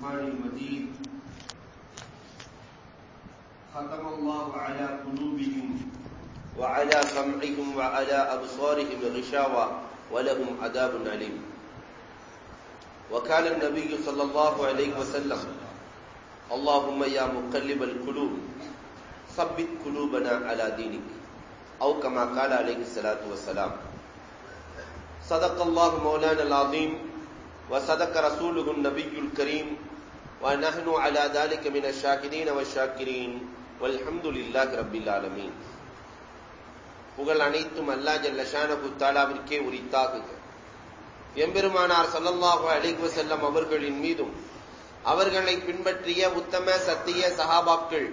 الفرقان المجيد. ختم الله على قلوبهم وعلى سمعهم وعلى أبصارهم غشاوة ولهم عذاب أليم. وقال النبي صلى الله عليه وسلم اللهم يا مقلب القلوب ثبت قلوبنا على دينك أو كما قال عليه الصلاة والسلام. صدق الله مولانا العظيم وصدق رسوله النبي الكريم ونحن على ذلك من الشاكرين والشاكرين والحمد لله رب العالمين புகழ் அனைத்தும் அல்லா ஜல்லஷானபு தாலாவிற்கே உரித்தாகுக எம்பெருமானார் சல்லல்லாஹு அலைஹி வஸல்லம் அவர்களின் மீதும் அவர்களை பின்பற்றிய உத்தம சத்திய சஹாபாக்கள்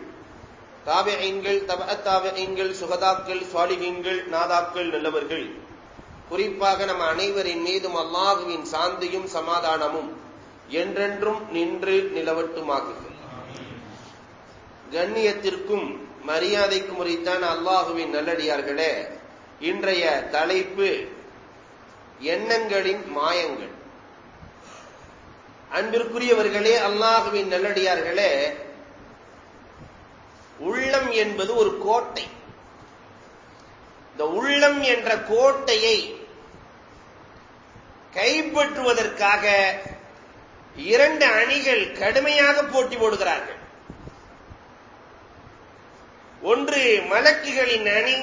தாபியங்கள் தப தாபியங்கள் சுகதாக்கள் சுவாலிகங்கள் நாதாக்கள் நல்லவர்கள் குறிப்பாக நம் அனைவரின் மீதும் அல்லாஹுவின் சாந்தியும் சமாதானமும் என்றென்றும் நின்று நிலவட்டுமாக கண்ணியத்திற்கும் மரியாதைக்கும் உரித்தான் அல்லாஹுவின் நல்லடியார்களே இன்றைய தலைப்பு எண்ணங்களின் மாயங்கள். அன்பிற்குரியவர்களே அல்லாஹுவின் நல்லடியார்களே உள்ளம் என்பது ஒரு கோட்டை. இந்த உள்ளம் என்ற கோட்டையை கைப்பற்றுவதற்காக இரண்டு அணிகள் கடுமையாக போட்டி போடுகிறார்கள். ஒன்று மலக்குகளின் அணி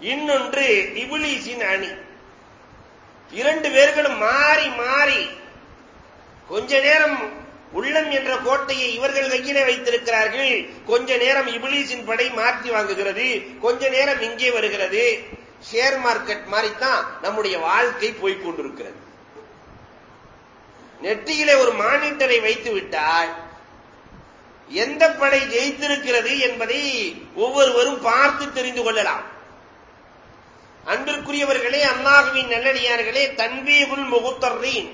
இன்னொன்று இபுலீசின் அணி. இரண்டு பேர்களும் மாறி மாறி கொஞ்ச நேரம் உள்ளம் என்ற கோட்டையை இவர்கள் கையிலே வைத்திருக்கிறார்கள். கொஞ்ச நேரம் இபுலீசின் படை மாற்றி வாங்குகிறது. கொஞ்ச நேரம் இங்கே வருகிறது. ஷேர் மார்க்கெட் மாதிரித்தான் நம்முடைய வாழ்க்கை போய்கொண்டிருக்கிறது நெற்றியிலே ஒரு மானிட்டரை வைத்து விட்டால் எந்த படை ஜெயித்திருக்கிறது என்பதை ஒவ்வொருவரும் பார்த்து தெரிந்து கொள்ளலாம். அன்பிற்குரியவர்களே அல்லாஹுவின் நல்லடியார்களே தன்பீபுல் முகுத்தர்ரீன்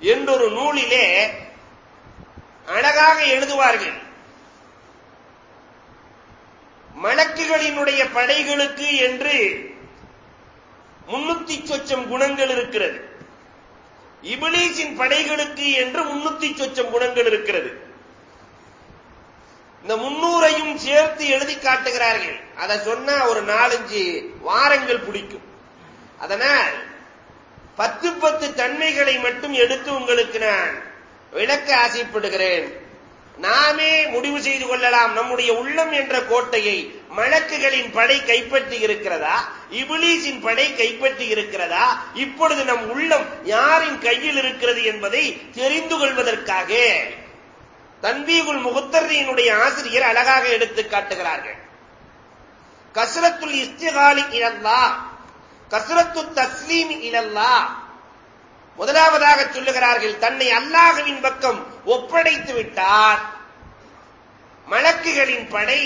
என்றொரு நூலிலே அழகாக எழுதுவார்கள். மலக்குகளினுடைய படைகளுக்கு என்று முன்னூத்தி சொச்சம் குணங்கள் இருக்கிறது. இபிலீசின் படைகளுக்கு என்று முன்னூத்தி சொச்சம் குணங்கள் இருக்கிறது. இந்த முன்னூரையும் சேர்த்து எழுதி காட்டுகிறார்கள். அதை சொன்னா ஒரு நாலஞ்சு வாரங்கள் பிடிக்கும். அதனால் பத்து பத்து தன்மைகளை மட்டும் எடுத்து உங்களுக்கு நான் விளக்க ஆசைப்படுகிறேன். நாமே முடிவு செய்து கொள்ளலாம். நம்முடைய உள்ளம் என்ற கோட்டையை மலக்குகளின் படை கைப்பற்றி இருக்கிறதா? இபிலீஸின் படை கைப்பற்றி இருக்கிறதா? இப்பொழுது நம் உள்ளம் யாரின் கையில் இருக்கிறது என்பதை தெரிந்து கொள்வதற்காக தன்பீகுல் முகுத்தர்ரியினுடைய ஆசிரியர் அழகாக எடுத்து காட்டுகிறார்கள். கசரத்துல் இஸ்திகாலி இழந்தா கசரத்து தஸ்லீம் இழல்லா முதலாவதாக சொல்லுகிறார்கள் தன்னை அல்லாஹுவின் பக்கம் ஒப்படைத்து விட்டார். மலக்குகளின் படை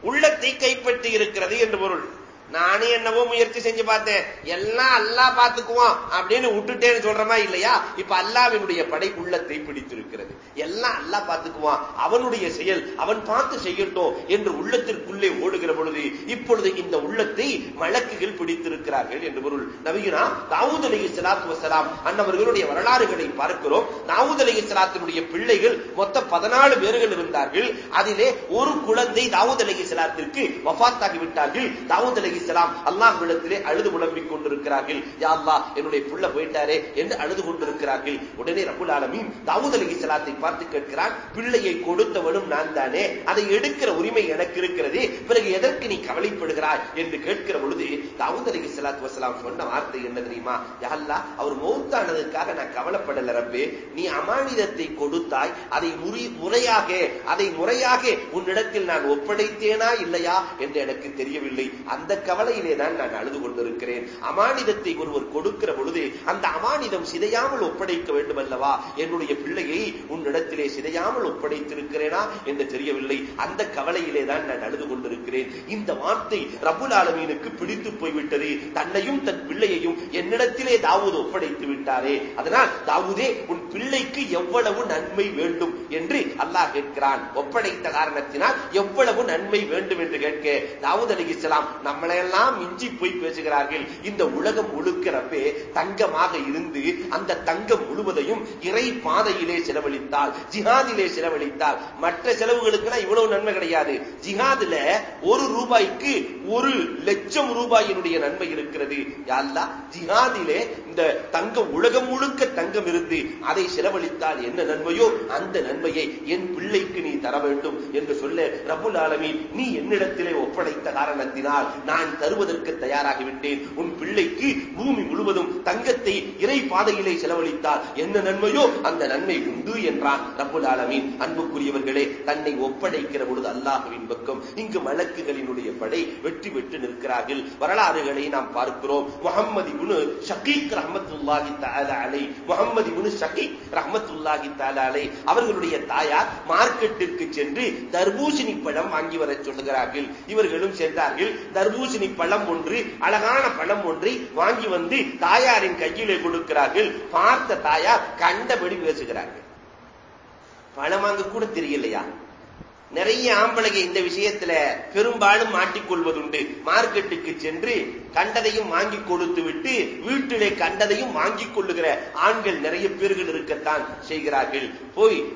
உள்ளத்தை கைப்பற்றி இருக்கிறது என்று பொருள். நானே என்னவோ முயற்சி செஞ்சு பார்த்தேன். எல்லாம் அல்லா பார்த்துக்குவான் அப்படின்னு விட்டுட்டேன்னு சொல்றமா இல்லையா? இப்ப அல்லாவினுடைய படை உள்ளத்தை பிடித்திருக்கிறது. எல்லாம் அல்லா பார்த்துக்குவான். அவனுடைய செயல் அவன் பார்த்து செய்யட்டும் என்று உள்ளத்திற்குள்ளே ஓடுகிற பொழுது இப்பொழுது இந்த உள்ளத்தை மலக்குகள் பிடித்திருக்கிறார்கள் என்று பொருள். நவீனா தாவூத் அலி சலாத்து வசலாம் அன்னவர்களுடைய வரலாறுகளை பார்க்கிறோம். தாவூத் அலி சலாத்தினுடைய பிள்ளைகள் மொத்த பதினாலு பேர்கள் இருந்தார்கள். அதிலே ஒரு குழந்தை தாவூத் அலி சலாத்திற்கு வஃத்தாகி விட்டார்கள் தாவூத் அலி அலிசலாம் அல்லாஹ்விடத்திலே அழுது புலம்பிக் கொண்டிருக்கிறார்கள். யா அல்லா என்னுடைய புள்ள போயிட்டாரே என்று அழுது கொண்டிருக்கிறார்கள். உடனே ரபுல் ஆலமீன் தாவூத் அலி சலாத்தை பார்த்து கேட்கிறான் பிள்ளையை கொடுத்தவனும் நான் தானே? அதை எடுக்கிற உரிமை எனக்கு இருக்கிறது. பிறகு எதற்கு நீ கவலைப்படுகிறாய்? என்று கேட்கிற பொழுது தாவூத் அலி சலாத்து வசலாம் சொன்ன வார்த்தை என்ன தெரியுமா? யாழ்லா அவர் மௌத்தானதுக்காக நான் கவலைப்படல ரப்பே. நீ அமானிதத்தை கொடுத்தாய். அதை முறையாக அதை முறையாக உன்னிடத்தில் நான் ஒப்படைத்தேனா இல்லையா? என்று எனக்கு தெரியவில்லை. அந்த கவலையிலே தான் நான் அழுது கொண்டிருக்கிறேன். அமானிதத்தை ஒருவர் கொடுக்கிற பொழுது அந்த அமானிதம் சிதையாமல் ஒப்படைக்க வேண்டும் அல்லவா என்னுடைய பிள்ளையை உன்னிடத்திலே சிதையாமல் ஒப்படைத்திருக்கிறேனா என்று தெரியவில்லை. அந்த கவலையிலே தான் நான் அழுது கொண்டிருக்கிறேன். இந்த வார்த்தை ரபுல் ஆலமீனுக்கு பிடித்து போய்விட்டது. தன்னையும் தன் பிள்ளையையும் என்னிடத்திலே தாவூது ஒப்படைத்து விட்டாரே. அதனால் தாவூதே உன் பிள்ளைக்கு எவ்வளவு நன்மை வேண்டும்? என்று அல்லாஹ் கேட்கிறான். ஒப்படைத்த காரணத்தினால் எவ்வளவு நன்மை வேண்டும் என்று கேட்க தாவூத் அலி இஸ்லாம் நம்மளையெல்லாம் மிஞ்சி போய் பேசுகிறார்கள். இந்த உலகம் ஒழுக்கிறப்பே தங்கமாக இருந்து அந்த தங்கம் முழுவதையும் இறை பாதையிலே செலவழித்தால் ஜிஹாதிலே செலவழித்தால் மற்ற செலவுகளுக்குலாம் இவ்வளவு நன்மை கிடையாது. ஜிஹாதுல ஒரு ரூபாய்க்கு ஒரு லட்சம் ரூபாயினுடைய நன்மை இருக்கிறது. யாழ்லா ஜிஹாதிலே இந்த தங்கம் உலகம் முழுக்க தங்கம் இருந்து அதை செலவழித்தால் என்ன நன்மையோ அந்த நன்மையை என் பிள்ளைக்கு நீ தர வேண்டும் என்று சொல்ல ரபுல் ஆலமி நீ என்னிடத்திலே ஒப்படைத்த காரணத்தினால் நான் தருவதற்கு தயாராகிவிட்டேன். உன் பிள்ளைக்கு பூமி முழுவதும் தங்கத்தை இறை பாதையிலே செலவழித்தால் என்ன நன்மையோ அந்த நன்மை உண்டு என்றான் ரபுல் ஆலமீன். அன்புக்குரியவர்களே தன்னை ஒப்படைக்கிற பொழுது அல்லாஹுவின் பக்கம் இங்கு வழக்குகளினுடைய படை வெற்றி பெற்று நிற்கிறார்கள். வரலாறுகளை நாம் பார்க்கிறோம். முகம்மது இபுனு ஷகீக் ரஹமத்துல்லாஹி தாலா அலை. முகமது இபுனு ஷகீக் ரஹமத்துல்லாஹி தாலா அலை. அவர்களுடைய தாயார் மார்க்கெட்டிற்கு சென்று தர்பூசணி பழம் வாங்கி வர சொல்லுகிறார்கள். இவர்களும் சென்றார்கள் தர்பூசணி பழம் ஒன்று அழகான பழம் ஒன்றை வாங்கி வந்து தாயாரின் கையிலே கொடுக்கிறார்கள். பார்த்த தாயார் கண்டபடி பேசுகிறார்கள். பழம் வாங்க கூட தெரியலையா? நிறைய ஆம்பளைங்க இந்த விஷயத்துல பெரும்பாலும் மாட்டிக்கொள்வதுண்டு. மார்க்கெட்டுக்கு சென்று கண்டதையும் வாங்கி கொடுத்து விட்டு வீட்டிலே கண்டதையும் வாங்கிக் கொள்ளுகிற ஆண்கள் நிறைய பேர்கள் இருக்கத்தான் செய்கிறார்கள். போய்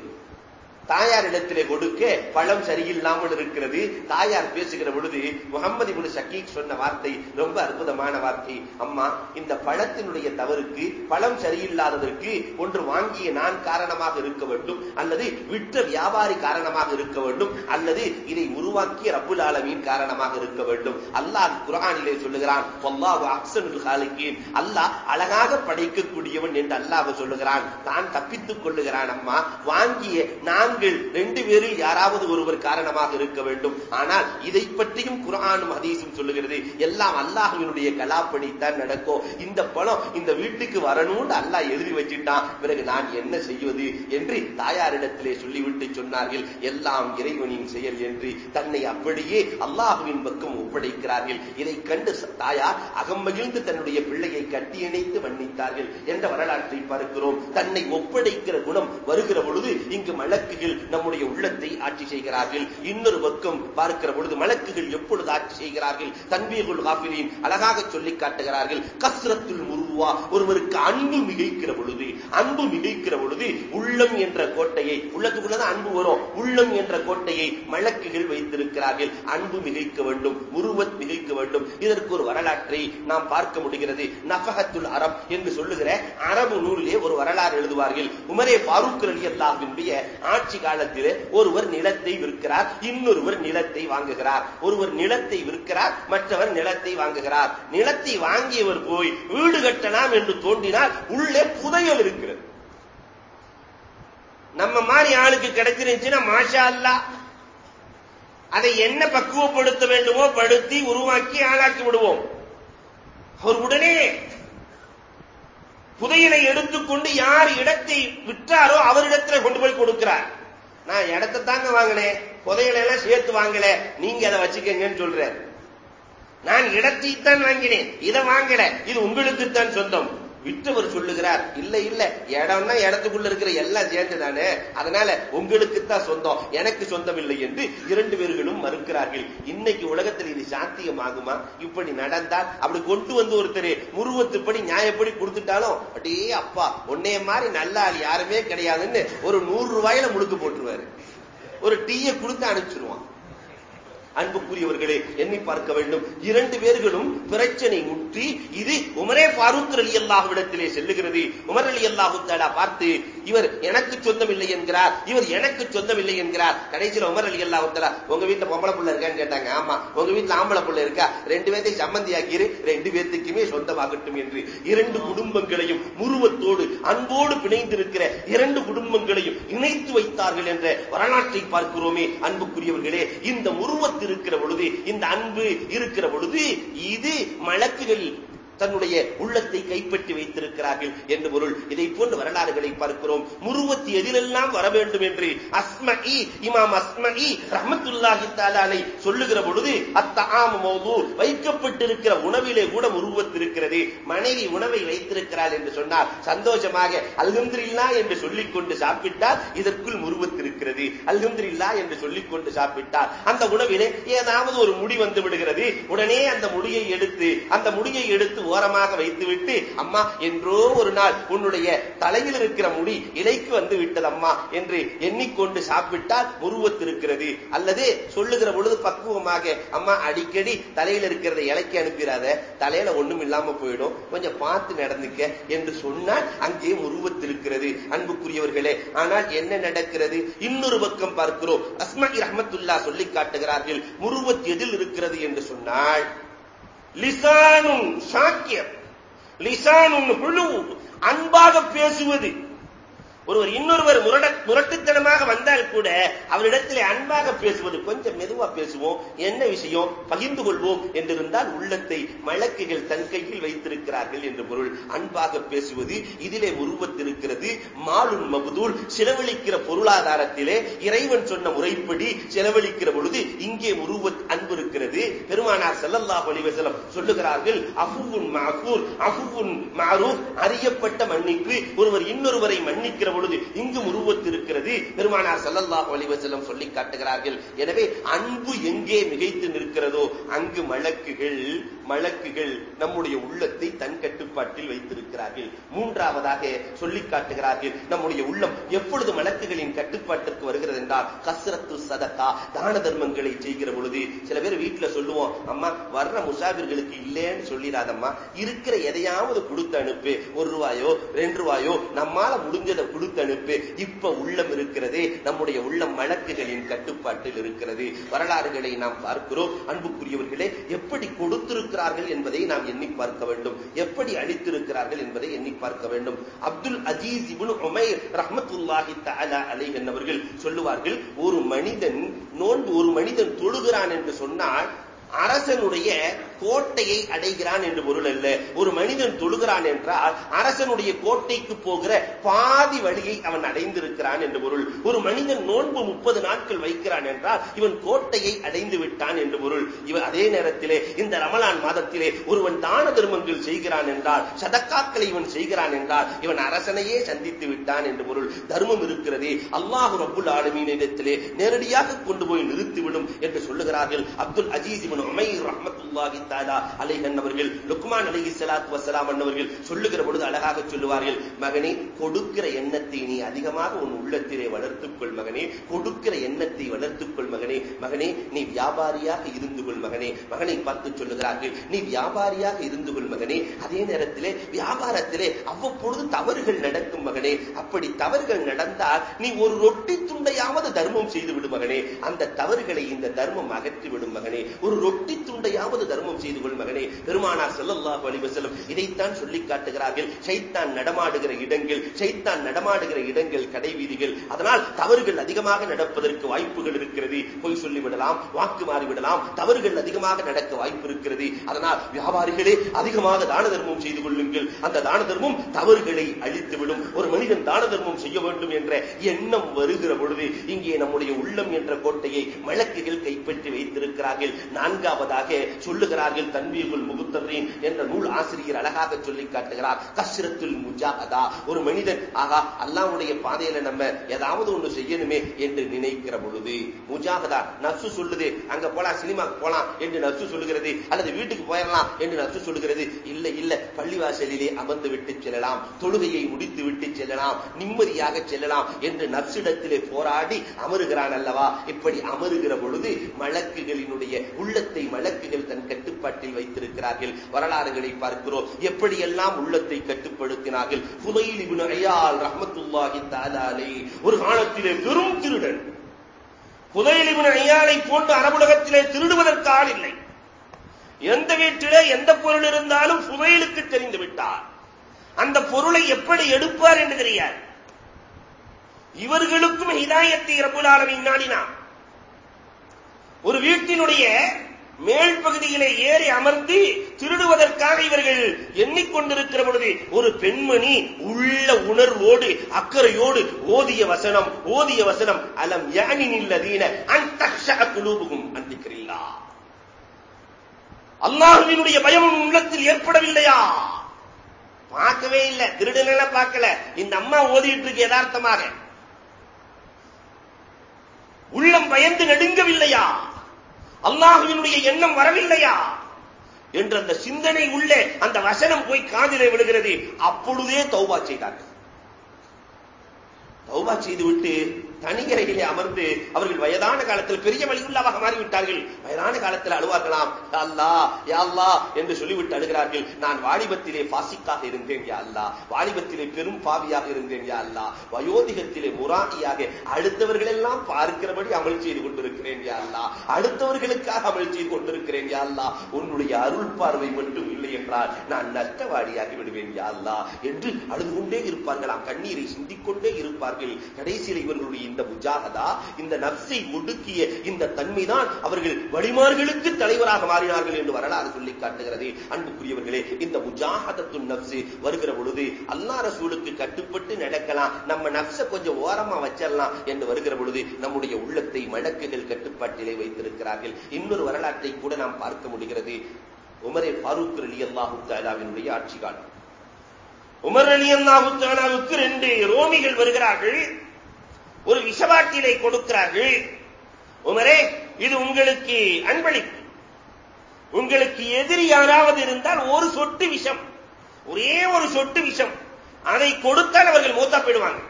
தாயார் இடத்திலே கொடுக்க பழம் சரியில்லாமல் இருக்கிறது. தாயார் பேசுகிற பொழுது முகமது குரு ஷக்கீக் சொன்ன வார்த்தை ரொம்ப அற்புதமான வார்த்தை. அம்மா இந்த பழத்தினுடைய தவறுக்கு பழம் சரியில்லாததற்கு ஒன்று வாங்கிய நான் காரணமாக இருக்க வேண்டும் அல்லது விற்ற வியாபாரி காரணமாக இருக்க வேண்டும் அல்லது இதை உருவாக்கிய ரப்புல் ஆலமின் காரணமாக இருக்க வேண்டும். அல்லாஹ் குரானிலே சொல்லுகிறான் அல்லாஹ் அழகாக படைக்கக்கூடியவன் என்று அல்லாஹ் சொல்லுகிறான். தான் தப்பித்துக் கொள்ளுகிறான் அம்மா. வாங்கிய நான் நான்கு ரெண்டு பேரில் யாராவது ஒருவர் காரணமாக இருக்க வேண்டும். ஆனால் இதை பற்றியும் குரானும் ஹதீஸும் சொல்லுகிறது. எல்லாம் அல்லாஹுவினுடைய கலாப்படித்தான் நடக்கும் இந்த பணம் இந்த வீட்டுக்கு வரணும்னு அல்லாஹ் எழுதி வச்சுட்டான். பிறகு நான் என்ன செய்வது என்று தாயாரிடத்திலே சொல்லிவிட்டு சொன்னார்கள். எல்லாம் இறைவனின் செயல் என்று தன்னை அப்படியே அல்லாஹுவின் பக்கம் ஒப்படைக்கிறார்கள். இதை கண்டு தாயார் அகம்பகிழ்ந்து தன்னுடைய பிள்ளையை கட்டியணைத்து மன்னித்தார்கள் என்ற வரலாற்றை பார்க்கிறோம். தன்னை ஒப்படைக்கிற குணம் வருகிற பொழுது இங்கு மலக்குகள் நம்முடைய உள்ளத்தை ஆட்சி செய்கிறார்கள். இன்னொரு பக்கம் பார்க்கிற பொழுது மலக்குகள் எப்பொழுது ஆட்சி செய்கிறார்கள்? தன்வீகுல் காபிலின் அழகாக சொல்லி காட்டுகிறார்கள். கஸ்ரத்துல் முருவா ஒருவருக்கு அன்பு மிகைக்கிற பொழுது அன்பு மிகைக்கிற பொழுது உள்ளம் என்ற கோட்டையை உள்ளத்துக்குள்ளதான் அன்பு வரும். உள்ளம் என்ற கோட்டையை மலக்குகள் வைத்திருக்கிறார்கள். அன்பு மிகைக்க வேண்டும் முருவத் மிகைக்க வேண்டும். இதற்கு ஒரு வரலாற்றை நாம் பார்க்க முடிகிறது. நஃபகத்துல் அரப் என்று சொல்லுகிற அரபு நூலிலே ஒரு வரலாறு எழுதுவார்கள். உமரே பாரூக் அலி அல்லாஹினுடைய ஆட்சி காலத்திலே ஒருவர் நிலத்தை விற்கிறார் இன்னொருவர் நிலத்தை வாங்குகிறார். ஒருவர் நிலத்தை விற்கிறார் மற்றவர் நிலத்தை வாங்குகிறார். நிலத்தை வாங்கியவர் போய் வீடு கட்டலாம் என்று தோன்றினால் உள்ளே புதையல் இருக்கிறது. நம்ம மாதிரி ஆளுக்கு கிடைச்சிருந்துச்சுன்னா மாஷா அல்லா அதை என்ன பக்குவப்படுத்த வேண்டுமோ படுத்தி உருவாக்கி ஆளாக்கி விடுவோம். அவர் உடனே புதையலை எடுத்துக்கொண்டு யார் இடத்தை விற்றாரோ அவரிடத்தில் கொண்டு போய் கொடுக்கிறார். நான் இடத்தை தாங்க வாங்கினேன். புதையலை எல்லாம் சேர்த்து வாங்கல. நீங்க அதை வச்சுக்கங்கன்னு சொல்ற நான் இடத்தைத்தான் வாங்கினேன். இதை வாங்கல. இது உங்களுக்குத்தான் சொந்தம். விற்றவர் சொல்லுகிறார். இல்ல இல்ல. இடம்னா இடத்துக்குள்ள இருக்கிற எல்லாம் சேர்ந்து தானே அதனால உங்களுக்குத்தான் சொந்தம். எனக்கு சொந்தம் இல்லை என்று இரண்டு பேர்களும் மறுக்கிறார்கள். இன்னைக்கு உலகத்தில் இது சாத்தியமாகுமா? இப்படி நடந்தால் அப்படி கொண்டு வந்து ஒருத்தர் முருவத்துப்படி நியாயப்படி கொடுத்துட்டாலும் அப்படியே அப்பா உன்னைய மாதிரி நல்ல ஆள் யாருமே கிடையாதுன்னு ஒரு நூறு ரூபாயில முழுக்க போட்டுருவாரு. ஒரு டீயை கொடுத்து அனுப்பிச்சிருவான். அன்புக்குரியவர்களே எண்ணி பார்க்க வேண்டும். இரண்டு பேர்களும் பிரச்சனை முற்றி இது உமரே பாரூக் அலி அல்லாஹுவிடத்திலே செல்லுகிறது. உமர் அலி அல்லாஹு தாலா பார்த்து இவர் எனக்கு சொந்தம் இல்லை என்கிறார். இவர் எனக்கு சொந்தம் இல்லை என்கிறார். கடைசியில் உமர் அலி அல்லாஹு தாலா உங்க வீட்டுல பொம்பளை புள்ள இருக்கான்னு கேட்டாங்க. ஆமா உங்க வீட்டுல ஆம்பளை புள்ள இருக்கா? ரெண்டு பேர்த்தை சம்மந்தியாக்கிரு. ரெண்டு பேர்த்துக்குமே சொந்தமாகட்டும் என்று. இரண்டு குடும்பங்களையும் முருவத்தோடு அன்போடு பிணைந்திருக்கிற இரண்டு குடும்பங்களையும் இணைத்து வைத்தார்கள் என்ற வரலாற்றை பார்க்கிறோமே அன்புக்குரியவர்களே. இந்த முருவத் இருக்கிற பொழுது இந்த அன்பு இருக்கிற பொழுது இது மலக்குகள் தன்னுடைய உள்ளத்தை கைப்பற்றி வைத்திருக்கிறார்கள் என்று பொருள். இதை போன்ற வரலாறுகளை பார்க்கிறோம். முருவத்தி எதிலெல்லாம் வர வேண்டும் என்று அஸ்மஇ இமாம் அஸ்மஇ ரஹமத்துல்லாஹி தாலாலை சொல்லுகிற பொழுது அத்தாம் மௌது வைக்கப்பட்டிருக்கிற உணவிலே கூட முருவத்திருக்கிறது மனைவி உணவை வைத்திருக்கிறாள் என்று சொன்னார் சந்தோஷமாக அல்ஹம்துலில்லா என்று சொல்லிக் கொண்டு சாப்பிட்டால் இதற்குள் முருவத்திருக்கிறது அல்ஹம்துலில்லா என்று சொல்லிக் கொண்டு சாப்பிட்டால் அந்த உணவிலே ஏதாவது ஒரு முடி வந்து விடுகிறது. உடனே அந்த முடியை எடுத்து அந்த முடியை எடுத்து ஓரமாக வைத்துவிட்டு அம்மா என்றோ ஒரு நாள் உன்னுடைய தலையில் இருக்கிற முடி இலைக்கு வந்து விட்டது அம்மா என்று எண்ணிக்கொண்டு சாப்பிட்டால் உருவத்திருக்கிறது அல்லது சொல்லுகிற பொழுது பக்குவமாக அம்மா அடிக்கடி தலையில இருக்கிறத இலைக்கு அனுப்பிடாத தலையில ஒண்ணும் இல்லாம போயிடும் கொஞ்சம் பார்த்து நடந்துக்க என்று சொன்னால் அங்கே உருவத்திருக்கிறது அன்புக்குரியவர்களே ஆனால் என்ன நடக்கிறது? இன்னொரு பக்கம் பார்க்கிறோம். அஸ்மி ரஹமத்துல்லா சொல்லி காட்டுகிறார்கள் முருவத் எதில் இருக்கிறது? என்று சொன்னால் லிசானும் சாக்கியம். லிசானும் குழு அன்பாக பேசுவது. ஒருவர் இன்னொருவர் முரட முரட்டுத்தனமாக வந்தால் கூட அவரிடத்திலே அன்பாக பேசுவது கொஞ்சம் மெதுவா பேசுவோம். என்ன விஷயம்? பகிர்ந்து கொள்வோம் என்றிருந்தால் உள்ளத்தை மலக்குகள் தன் கையில் வைத்திருக்கிறார்கள் என்று பொருள். அன்பாக பேசுவது இதிலே உருவத்திருக்கிறது மாலுன் மபுதூல் செலவழிக்கிற பொருளாதாரத்திலே இறைவன் சொன்ன முறைப்படி செலவழிக்கிற பொழுது இங்கே உருவ அன்பு இருக்கிறது. பெருமானார் செல்லல்லாஹ் அலிவசலம் சொல்லுகிறார்கள் அஃபுன் மாகூர் அஃபுன் மாரூ அறியப்பட்ட மன்னிப்பு. ஒருவர் இன்னொருவரை மன்னிக்கிற பொழுது இங்கு உருவத்திருக்கிறது. பெருமானார் ஸல்லல்லாஹு வலிவசலம் சொல்லி காட்டுகிறார்கள். எனவே அன்பு எங்கே மிகைத்து நிற்கிறதோ அங்கு மலக்குகள் மலக்குகள் நம்முடைய உள்ளத்தை தன் கட்டுப்பாட்டில் வைத்திருக்கிறார்கள். மூன்றாவதாக சொல்லி காட்டுகிறார்கள் நம்முடைய உள்ளம் எப்பொழுது மலக்குகளின் கட்டுப்பாட்டிற்கு வருகிறது என்றால் கசரத்து சதக்கா தான தர்மங்களை செய்கிற பொழுது. சில பேர் வீட்டுல சொல்லுவோம் அம்மா வர்ற முசாபிர்களுக்கு இல்லைன்னு சொல்லிடாதம்மா. இருக்கிற எதையாவது கொடுத்து அனுப்பு. ஒரு ரூபாயோ ரெண்டு ரூபாயோ நம்மால முடிஞ்சதை கொடுத்து அனுப்பு. இப்ப உள்ளம் இருக்கிறதே நம்முடைய உள்ளம் மலக்குகளின் கட்டுப்பாட்டில் இருக்கிறது. வரலாறுகளை நாம் பார்க்கிறோம். அன்புக்குரியவர்களே எப்படி கொடுத்திருக்கிறார்கள் என்பதை நாம் எண்ணி பார்க்க வேண்டும். எப்படி அழித்திருக்கிறார்கள் என்பதை எண்ணி பார்க்க வேண்டும். அப்துல் அஜீஸ் இப்னு உமைர் ரஹ்மத்துல்லாஹி தஆலா அலை என்பவர்கள் சொல்லுவார்கள் ஒரு மனிதன் நோன்பு ஒரு மனிதன் தொழுகிறான் என்று சொன்னால் அரசனுடைய கோட்டையை அடைகிறான் என்று பொருள் அல்ல. ஒரு மனிதன் தொழுகிறான் என்றால் அரசனுடைய கோட்டைக்கு போகிற பாதி வழியை அவன் அடைந்திருக்கிறான் என்று பொருள். ஒரு மனிதன் நோன்பு முப்பது நாட்கள் வைக்கிறான் என்றால் இவன் கோட்டையை அடைந்து விட்டான் என்று பொருள். இவன் அதே நேரத்திலே இந்த ரமலான் மாதத்திலே ஒருவன் தான தர்மங்கள் செய்கிறான் என்றால் சதக்காக்களை இவன் செய்கிறான் என்றால் இவன் அரசனையே சந்தித்து விட்டான் என்று பொருள். தர்மம் இருக்கிறதே. அல்லாஹு ரப்புல் ஆலமீனிடத்திலே நேரடியாக கொண்டு போய் நிறுத்திவிடும் என்று சொல்லுகிறார்கள் அப்துல் அஜீஸ் இவன் இப்னு உமைர் ரஹ்மத்துல்லாஹி தஆலா அவர்கள் லுக்மான் அலைஹி ஸலாத்து வஸலாம் சொல்லுகிற பொழுது அழகாக சொல்லுவார்கள் மகனே கொடுக்கிற எண்ணத்தை நீ அதிகமாக உன் உள்ளத்திலே வளர்த்துக்கொள் மகனே கொடுக்கிற எண்ணத்தை வளர்த்துக்கொள் மகனே மகனே நீ வியாபாரியாக இருந்து கொள் மகனே. மகனை பார்த்து சொல்லுகிறார்கள் நீ வியாபாரியாக இருந்து கொள் மகனே அதே நேரத்திலே வியாபாரத்திலே அவ்வப்பொழுது தவறுகள் நடக்கும் மகனே அப்படி தவறுகள் நடந்தால் நீ ஒரு ரொட்டி துண்டையாவது தர்மம் செய்து விடு மகனே. அந்த தவறுகளை இந்த தர்மம் அகற்றி விடும் மகனே ஒரு ரொட்டி துண்டையாவது தர்மம் செய்து கொள் மகனே. பெருமானார் செல்லல்லாஹு அலிவசலம் இதைத்தான் சொல்லிக் காட்டுகிறார்கள். சைத்தான் நடமாடுகிற இடங்கள் சைத்தான் நடமாடுகிற இடங்கள் கடைவீதிகள் அதனால் தவறுகள் அதிகமாக நடப்பதற்கு வாய்ப்புகள் இருக்கிறது. பொய் சொல்லிவிடலாம் வாக்கு மாறிவிடலாம் தவறுகள் அதிகமாக நடக்க வாய்ப்பு இருக்கிறது. அதனால் வியாபாரிகளே அதிகமாக தான தர்மம் செய்து கொள்ளுங்கள். அந்த தான தர்மம் தவறுகளை அழித்துவிடும். ஒரு மனிதன் தான தர்மம் செய்ய வேண்டும் என்ற எண்ணம் வருகிற பொழுது இங்கே நம்முடைய உள்ளம் என்ற கோட்டையை மலக்குகள் கைப்பற்றி வைத்திருக்கிறார்கள். நான் நான்காவதாக சொல்லுகிறார்கள் தன்வீகுல் முகுத்தர்ரீன் என்ற நூல் ஆசிரியர் அழகாக சொல்லி காட்டுகிறார் கஸ்ரத்துல் முஜாகதா ஒரு மனிதன் ஆகா அல்லாவுடைய பாதையில நம்ம ஏதாவது ஒண்ணு செய்யணுமே என்று நினைக்கிற பொழுது முஜாகதா நர்சு சொல்லுது அங்க போலாம் சினிமாக்கு போலாம் என்று நர்சு சொல்லுகிறது அல்லது வீட்டுக்கு போயிடலாம் என்று நர்சு சொல்லுகிறது இல்ல இல்ல பள்ளிவாசலிலே அமர்ந்து விட்டு செல்லலாம் தொழுகையை முடித்து விட்டு செல்லலாம் நிம்மதியாக செல்லலாம் என்று நர்சிடத்திலே போராடி அமருகிறான் அல்லவா? இப்படி அமருகிற பொழுது மலக்குகளினுடைய உள்ளத்தை மலக்குகள் தன் கட்டுப்பாட்டில் வைத்திருக்கிறார்கள். வரலாறுகளை பார்க்கிறோம். எப்படியெல்லாம் உள்ளத்தை கட்டுப்படுத்தினார்கள். புதையில் இப்னு அய்யால் ரஹ்மத்துல்லாஹி தஆலா ஒரு காலத்திலே பெரும் திருடன். புதையில் இப்னு அய்யாலை போன்று அரபுலகத்திலே திருடுவதற்கு ஆள் இல்லை. எந்த வீட்டிலே எந்த பொருள் இருந்தாலும் புதையலுக்கு தெரிந்து விட்டார். அந்த பொருளை எப்படி எடுப்பார் என்று தெரியாது. இவர்களுக்கும் ஹிதாயத்தை ரபுல் ஆலமீன் நாடினார். ஒரு வீட்டினுடைய மேல் பகுதியிலே ஏறி அமர்ந்து திருடுவதற்காக இவர்கள் எண்ணிக்கொண்டிருக்கிற பொழுது ஒரு பெண்மணி உள்ள உணர்வோடு அக்கறையோடு ஓதிய வசனம் ஓதிய வசனம் அலம் யானின் அந்த குலூபுகும் அந்திக்கிறில்லா அல்லாஹுவினுடைய பயம் உள்ளத்தில் ஏற்படவில்லையா? பார்க்கவே இல்லை. திருடன பார்க்கல. இந்த அம்மா ஓதிட்டு இருக்கு யதார்த்தமாக. உள்ளம் பயந்து நடுங்கவில்லையா? அல்லாஹுவினுடைய எண்ணம் வரவில்லையா? என்று அந்த சிந்தனை உள்ளே அந்த வசனம் போய் காதிலே விழுகிறது. அப்பொழுதே தௌபா செய்தார்கள். தௌபா செய்துவிட்டு தனியறையிலே அமர்ந்து அவர்கள் வயதான காலத்தில் பெரிய வழியுள்ளவாக மாறிவிட்டார்கள். வயதான காலத்தில் அழுவார்களாம். அல்லா என்று சொல்லிவிட்டு அழுகிறார்கள். நான் வாலிபத்திலே பாசிக்காக இருந்தேன் யா அல்லா. வாலிபத்திலே பெரும் பாவியாக இருந்தேன் யா அல்லா. வயோதிகத்திலே முராணியாக அடுத்தவர்கள் எல்லாம் பார்க்கிறபடி அமல் செய்து கொண்டிருக்கிறேன் யா அல்லா. அடுத்தவர்களுக்காக அமல் செய்து கொண்டிருக்கிறேன் யா அல்லா. உன்னுடைய அருள் பார்வை மட்டும் இல்லை என்றால் நான் நஷ்டவாடியாகி விடுவேன் யா அல்லா. என்று அழுது கொண்டே இருப்பார்களாம். கண்ணீரை சிந்திக்கொண்டே இருப்பார்கள். கடைசியில் இவர்களுடைய இந்த முஜாகதா இந்த நப்சை ஒடுக்கிய இந்த தன்மைதான் அவர்கள் வழிமார்களுக்கு தலைவராக மாறினார்கள் என்று வரலாறு சொல்லி காட்டுகிறது. அன்புக்குரியவர்களே இந்த முஜாகதத்து நப்சு வருகிற பொழுது அல்லா ரசூலுக்கு கட்டுப்பட்டு நடக்கலாம் நம்ம நப்ச கொஞ்சம் ஓரமா வச்சிடலாம் என்று வருகிற பொழுது நம்முடைய உள்ளத்தை மடக்குகள் கட்டுப்பாட்டிலே வைத்திருக்கிறார்கள். இன்னொரு வரலாற்றை கூட நாம் பார்க்க முடிகிறது. உமரே பாரூக் அலி அல்லாஹு தாலாவினுடைய ஆட்சி காலம். உமர் அலி அல்லாஹு தாலாவுக்கு ரெண்டு ரோமிகள் வருகிறார்கள். ஒரு விஷபாட்டிலை கொடுக்கிறார்கள். உமரே இது உங்களுக்கு அன்பளிப்பு. உங்களுக்கு எதிரி யாராவது இருந்தால் ஒரு சொட்டு விஷம் ஒரே ஒரு சொட்டு விஷம் அதை கொடுத்தால் அவர்கள் மூத்தா போயிடுவாங்க.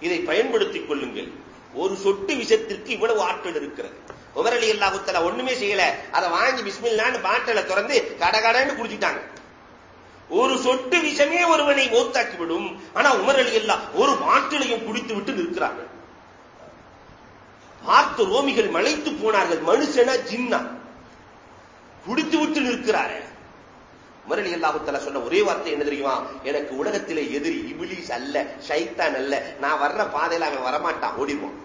இதை பயன்படுத்திக் கொள்ளுங்கள். ஒரு சொட்டு விஷத்திற்கு இவ்வளவு ஆற்றல் இருக்கிறது. உமரலி அலி ஒண்ணுமே செய்யல. அதை வாங்கி பிஸ்மில்லான்னு பாட்டில திறந்து கடகடன்னு குடிச்சிட்டாங்க. ஒரு சொட்டு விஷமே ஒருவனை மூத்தாக்கி விடும் ஆனா உமரலி அல்லா ஒரு பாட்டிலையும் குடித்து விட்டு நிற்கிறார்கள். பார்த்து ரோமிகள் மலைத்து போனார்கள். மனுஷனா ஜின்னா. குடித்து விட்டு நிற்கிறாரு. முரளி அல்லாஹுத்தல சொன்ன ஒரே வார்த்தை என்ன தெரியுமா? எனக்கு உலகத்திலே எதிரி இபிலிஸ் அல்ல ஷைத்தான் அல்ல. நான் வர்ற பாதையில அவன் வரமாட்டான். ஓடிடுவான்.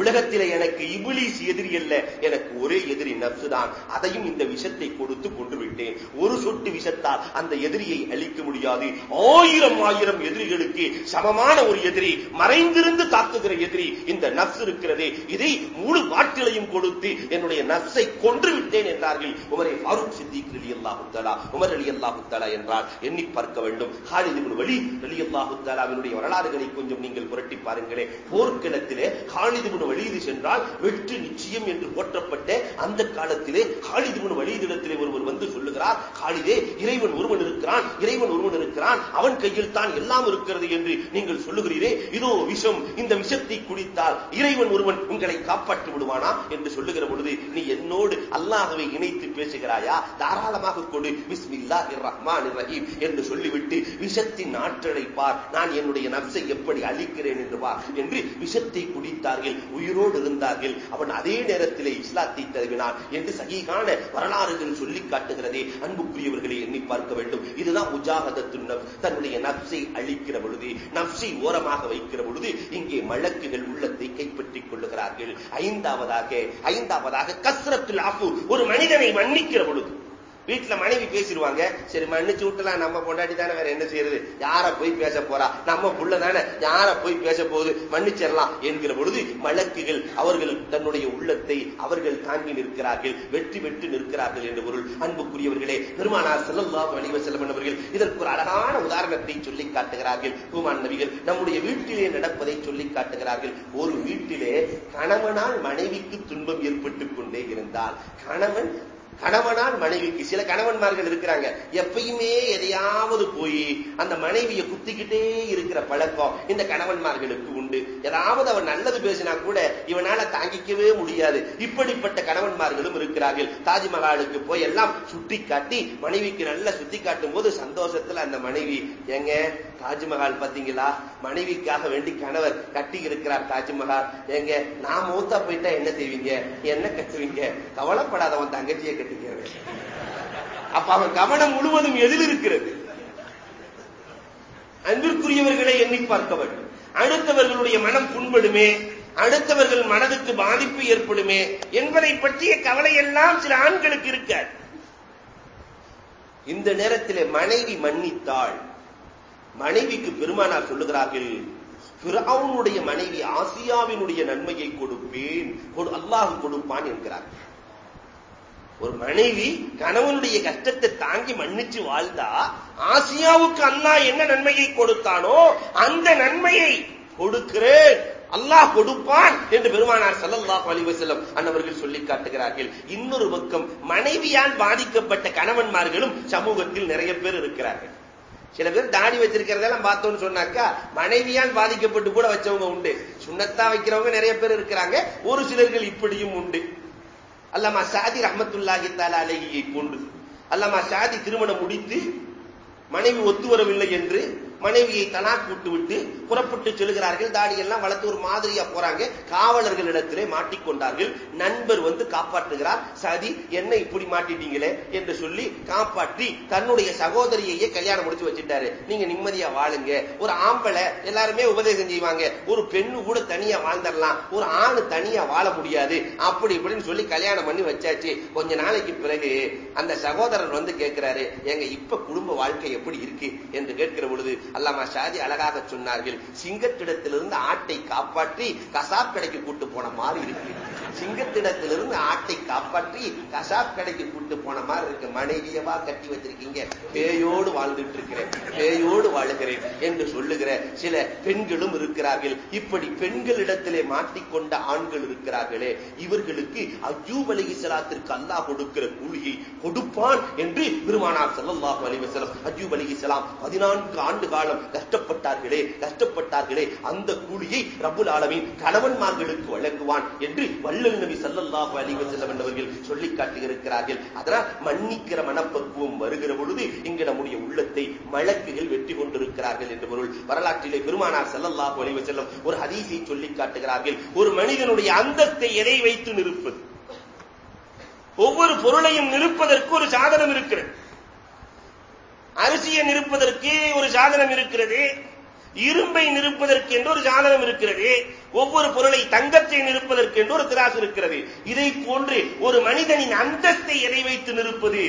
உலகத்திலே எனக்கு இபிலிஸ் எதிரி அல்ல. எனக்கு ஒரே எதிரி நப்சு தான் அதையும் இந்த விஷத்தை கொடுத்து கொண்டு விட்டேன் ஒரு சொட்டு விஷத்தால் அந்த எதிரியை அழிக்க முடியாது. ஆயிரம் ஆயிரம் எதிரிகளுக்கு சமமான ஒரு எதிரி மறைந்திருந்து தாக்குகிற எதிரி இந்த நப்ஸ் இருக்கிறதே. இதை முழு வாட்டிலையும் கொடுத்து என்னுடைய நப்சை கொன்று விட்டேன் என்றார்கள். உமரை ஃபாரூக் சித்திக் அலி அல்லாஹுத்தலா உமர் அலி அல்லாஹுத்தலா என்றால் எண்ணி பார்க்க வேண்டும். ஹாலிது வழி அலி அல்லாஹுத்தலாவினுடைய வரலாறுகளை கொஞ்சம் நீங்கள் புரட்டி பாருங்களே போர்க்களத்திலே ஹாலிது வழியது சென்றால் வெற்றி நிச்சயம் என்று போற்றப்பட்ட அந்த காலத்திலே ஹாலிதுபுன் வழியதிடத்திலே ஒருவர் வந்து சொல்லுகிறார் ஹாலிதே இறைவன் ஒருவன் இருக்கிறான் இறைவன் ஒருவன் இருக்கிறான் அவன் கையில் தான் எல்லாம் இருக்கிறது என்று நீங்கள் சொல்லுகிறீரே இதோ விஷம் இந்த விஷத்தை குடித்தால் இறைவன் ஒருவன் உங்களை காப்பாற்றி விடுவானா என்று சொல்லுகிற பொழுது நீ என்னோடு அல்லாஹவை இணைத்து பேசுகிறாயா? தாராளமாக கொடு பிஸ்மில்லா ரஹ்மான் ரஹீம் என்று சொல்லிவிட்டு விஷத்தின் ஆற்றலை பார் நான் என்னுடைய நப்சை எப்படி அழிக்கிறேன் என்று பார் என்று விஷத்தை குடித்தார்கள். உயிரோடு இருந்தார்கள். அவன் அதே நேரத்திலே இஸ்லாத்தை தருவினான் என்று சகிகான வரலாறுகள் சொல்லி காட்டுகிறதே. அன்புக்குரியவர்களை எண்ணி பார்க்க வேண்டும். இதுதான் உஜாகதத்து தன்னுடைய நப்சை அழிக்கிற பொழுது நப்சை ஓரமாக வைக்கிற பொழுது இங்கே மழக்குகள் உள்ளத்தை கைப்பற்றிக் கொள்ளுகிறார்கள். ஐந்தாவதாக ஐந்தாவதாக கஸ்ரத்துல் ஆஃபு ஒரு மனிதனை மன்னிக்கிற பொழுது. வீட்டுல மனைவி பேசிடுவாங்க. சரி மன்னிச்சு விட்டுலாம் நம்ம பொண்டாட்டி தானே வேற என்ன செய்யறது? யார போய் பேச போறா? நம்ம புள்ள தானே யார போய் பேச போகுது? மன்னிச்சிடலாம் என்கிற பொழுது மலக்குகள் அவர்கள் தன்னுடைய உள்ளத்தை அவர்கள் தாங்கி நிற்கிறார்கள். வெற்றி பெற்று நிற்கிறார்கள் என்று பொருள். அன்புக்குரியவர்களே பெருமானார் செல்லல்லாஹு வலிவ வஸல்லம் அவர்கள் இதற்கு ஒரு அழகான உதாரணத்தை சொல்லி காட்டுகிறார்கள். பூமான் நபிகள் நம்முடைய வீட்டிலே நடப்பதை சொல்லி காட்டுகிறார்கள். ஒரு வீட்டிலே கணவனால் மனைவிக்கு துன்பம் ஏற்பட்டுக் கொண்டே இருந்தால் கணவன் கணவனால் மனைவிக்கு சில கணவன்மார்கள் இருக்கிறாங்க. எப்பயுமே எதையாவது போய் அந்த மனைவியை குத்திக்கிட்டே இருக்கிற பழக்கம் இந்த கணவன்மார்களுக்கு உண்டு. ஏதாவது அவன் நல்லது பேசினா கூட இவனால தாங்கிக்கவே முடியாது. இப்படிப்பட்ட கணவன்மார்களும் இருக்கிறார்கள். தாஜ்மஹாலுக்கு போய் எல்லாம் சுட்டி காட்டி மனைவிக்கு நல்லா சுத்தி காட்டும் போது சந்தோஷத்துல அந்த மனைவி எங்க தாஜ்மஹால் பாத்தீங்களா? மனைவிக்காக வேண்டி கணவர் கட்டி இருக்கிறார் தாஜ்மஹால். எங்க நான் மூத்தா போயிட்டா என்ன செய்வீங்க? என்ன கட்டுவீங்க? கவலைப்படாதவன் தங்கச்சியை கட்டிக்கிறேன் அப்ப அவன் கவனம் முழுவதும் எதில் இருக்கிறது? அன்பிற்குரியவர்களை எண்ணி பார்க்கவர் அடுத்தவர்களுடைய மனம் புண்படுமே அடுத்தவர்கள் மனதுக்கு பாதிப்பு ஏற்படுமே என்பதை பற்றிய கவலை எல்லாம் சில ஆண்களுக்கு இருக்க இந்த நேரத்தில் மனைவி மன்னித்தாள். மனைவிக்கு பெருமானார் சொல்லுகிறார்கள் பிறவுனுடைய மனைவி ஆசியாவினுடைய நன்மையை கொடுப்பேன் அல்லாஹ் கொடுப்பான் என்கிறார். ஒரு மனைவி கணவனுடைய கஷ்டத்தை தாங்கி மன்னிச்சு வாழ்ந்தா ஆசியாவுக்கு அல்லாஹ் என்ன நன்மையை கொடுத்தானோ அந்த நன்மையை கொடுக்கிறேன். அல்லாஹ் கொடுப்பான் என்று பெருமானார் சல்லல்லாஹு அலைஹி வஸல்லம் அன்னவர்கள் சொல்லி காட்டுகிறார்கள். இன்னொரு பக்கம் மனைவியால் பாதிக்கப்பட்ட கணவன்மார்களும் சமூகத்தில் நிறைய பேர் இருக்கிறார்கள். சில பேர் தாடி வச்சிருக்கிறதெல்லாம் பார்த்தோம்னு சொன்னாக்கா மனைவியால் பாதிக்கப்பட்டு கூட வச்சவங்க உண்டு. சுண்ணத்தா வைக்கிறவங்க நிறைய பேர் இருக்கிறாங்க. ஒரு சிலர்கள் இப்படியும் உண்டு. அல்லாமா சாதி ரஹமத்துல்லாஹி தாலா அலையை கொண்டு. அல்லாமா சாதி திருமணம் முடித்து மனைவி ஒத்து வரவில்லை என்று மனைவியை தலாக் விட்டு விட்டு புறப்பட்டு செல்கிறார்கள். தாடியெல்லாம் வளர்த்து ஒரு மாதிரியா போறாங்க. காவலர்களிடத்திலே மாட்டிக்கொண்டார்கள். நண்பர் வந்து காப்பாற்றுகிறார். சதி என்ன இப்படி மாட்டிட்டீங்களே? என்று சொல்லி காப்பாற்றி தன்னுடைய சகோதரியையே கல்யாணம் முடிச்சு வச்சுட்டாரு. நீங்க நிம்மதியா வாழுங்க. ஒரு ஆம்பளை எல்லாருமே உபதேசம் செய்வாங்க. ஒரு பெண்ணு கூட தனியா வாழ்ந்துடலாம். ஒரு ஆணு தனியா வாழ முடியாது. அப்படி இப்படின்னு சொல்லி கல்யாணம் பண்ணி வச்சாச்சு. கொஞ்ச நாளைக்கு பிறகு அந்த சகோதரர் வந்து கேட்கிறாரு எங்க இப்ப குடும்ப வாழ்க்கை எப்படி இருக்கு? என்று கேட்கிற பொழுது அல்லாமா ஷாஜி அழகாக சொன்னார்கள் சிங்கத்திடத்திலிருந்து ஆட்டை காப்பாற்றி கசாப் கடைக்கு கூட்டு போன மாதிரி இருக்கு. சிங்கத்திடத்திலிருந்து ஆட்டை காப்பாற்றி கசாப் கடைக்கு கூட்டு போன மாதிரி இருக்கு. மனைவியவா கட்டி வச்சிருக்கீங்க. பேயோடு வாழ்ந்துட்டு இருக்கிறேன் பேயோடு வாழுகிறேன் என்று சொல்லுகிற சில பெண்களும் இருக்கிறார்கள். இப்படி பெண்களிடத்திலே மாட்டிக்கொண்ட ஆண்கள் இருக்கிறார்களே இவர்களுக்கு அஜூப் அலி இஸ்லாத்திற்கு அல்லாஹ் கொடுக்கிற கூலியை கொடுப்பான் என்று பெருமானார் செல்லல்லாஹு அலிவசலம் அஜூப் அலி இஸ்லாம் பதினான்கு ஆண்டு காலம் கஷ்டப்பட்டார்களே கஷ்டப்பட்டார்களே. அந்த கூலியை ரபுல் ஆலமின் கணவன்மார்களுக்கு வழங்குவான் என்று வல்லல் நபி சல்லல்லாஹு அலி வசல்லம் என்பவர்கள் சொல்லி காட்டுகிறார்கள் அதனால் மன்னிக்கிற மனப்பக்குவம் வருகிற பொழுது இங்கு நம்முடைய உள்ளத்தை மலக்குகள் வெற்றி கொண்டிருக்கிறார்கள் என்று பொருள். வரலாற்றிலே பெருமானார் செல்லல்லாஹு அலி வசல்லம் ஒரு ஹதீஸை சொல்லி காட்டுகிறார்கள். ஒரு மனிதனுடைய அந்தத்தை எதை வைத்து நிற்பது ஒவ்வொரு பொருளையும் நிற்பதற்கு ஒரு சாதனம் இருக்கிறது. அரிசியை நிற்பதற்கு ஒரு சாதனம் இருக்கிறது. இரும்பை நிற்பதற்கு என்று ஒரு சாதனம் இருக்கிறது. ஒவ்வொரு பொருளை தங்கத்தை நிற்பதற்கு என்று ஒரு திராசு இருக்கிறது. இதை போன்று ஒரு மனிதனின் அந்தஸ்தை எதை வைத்து நிற்பது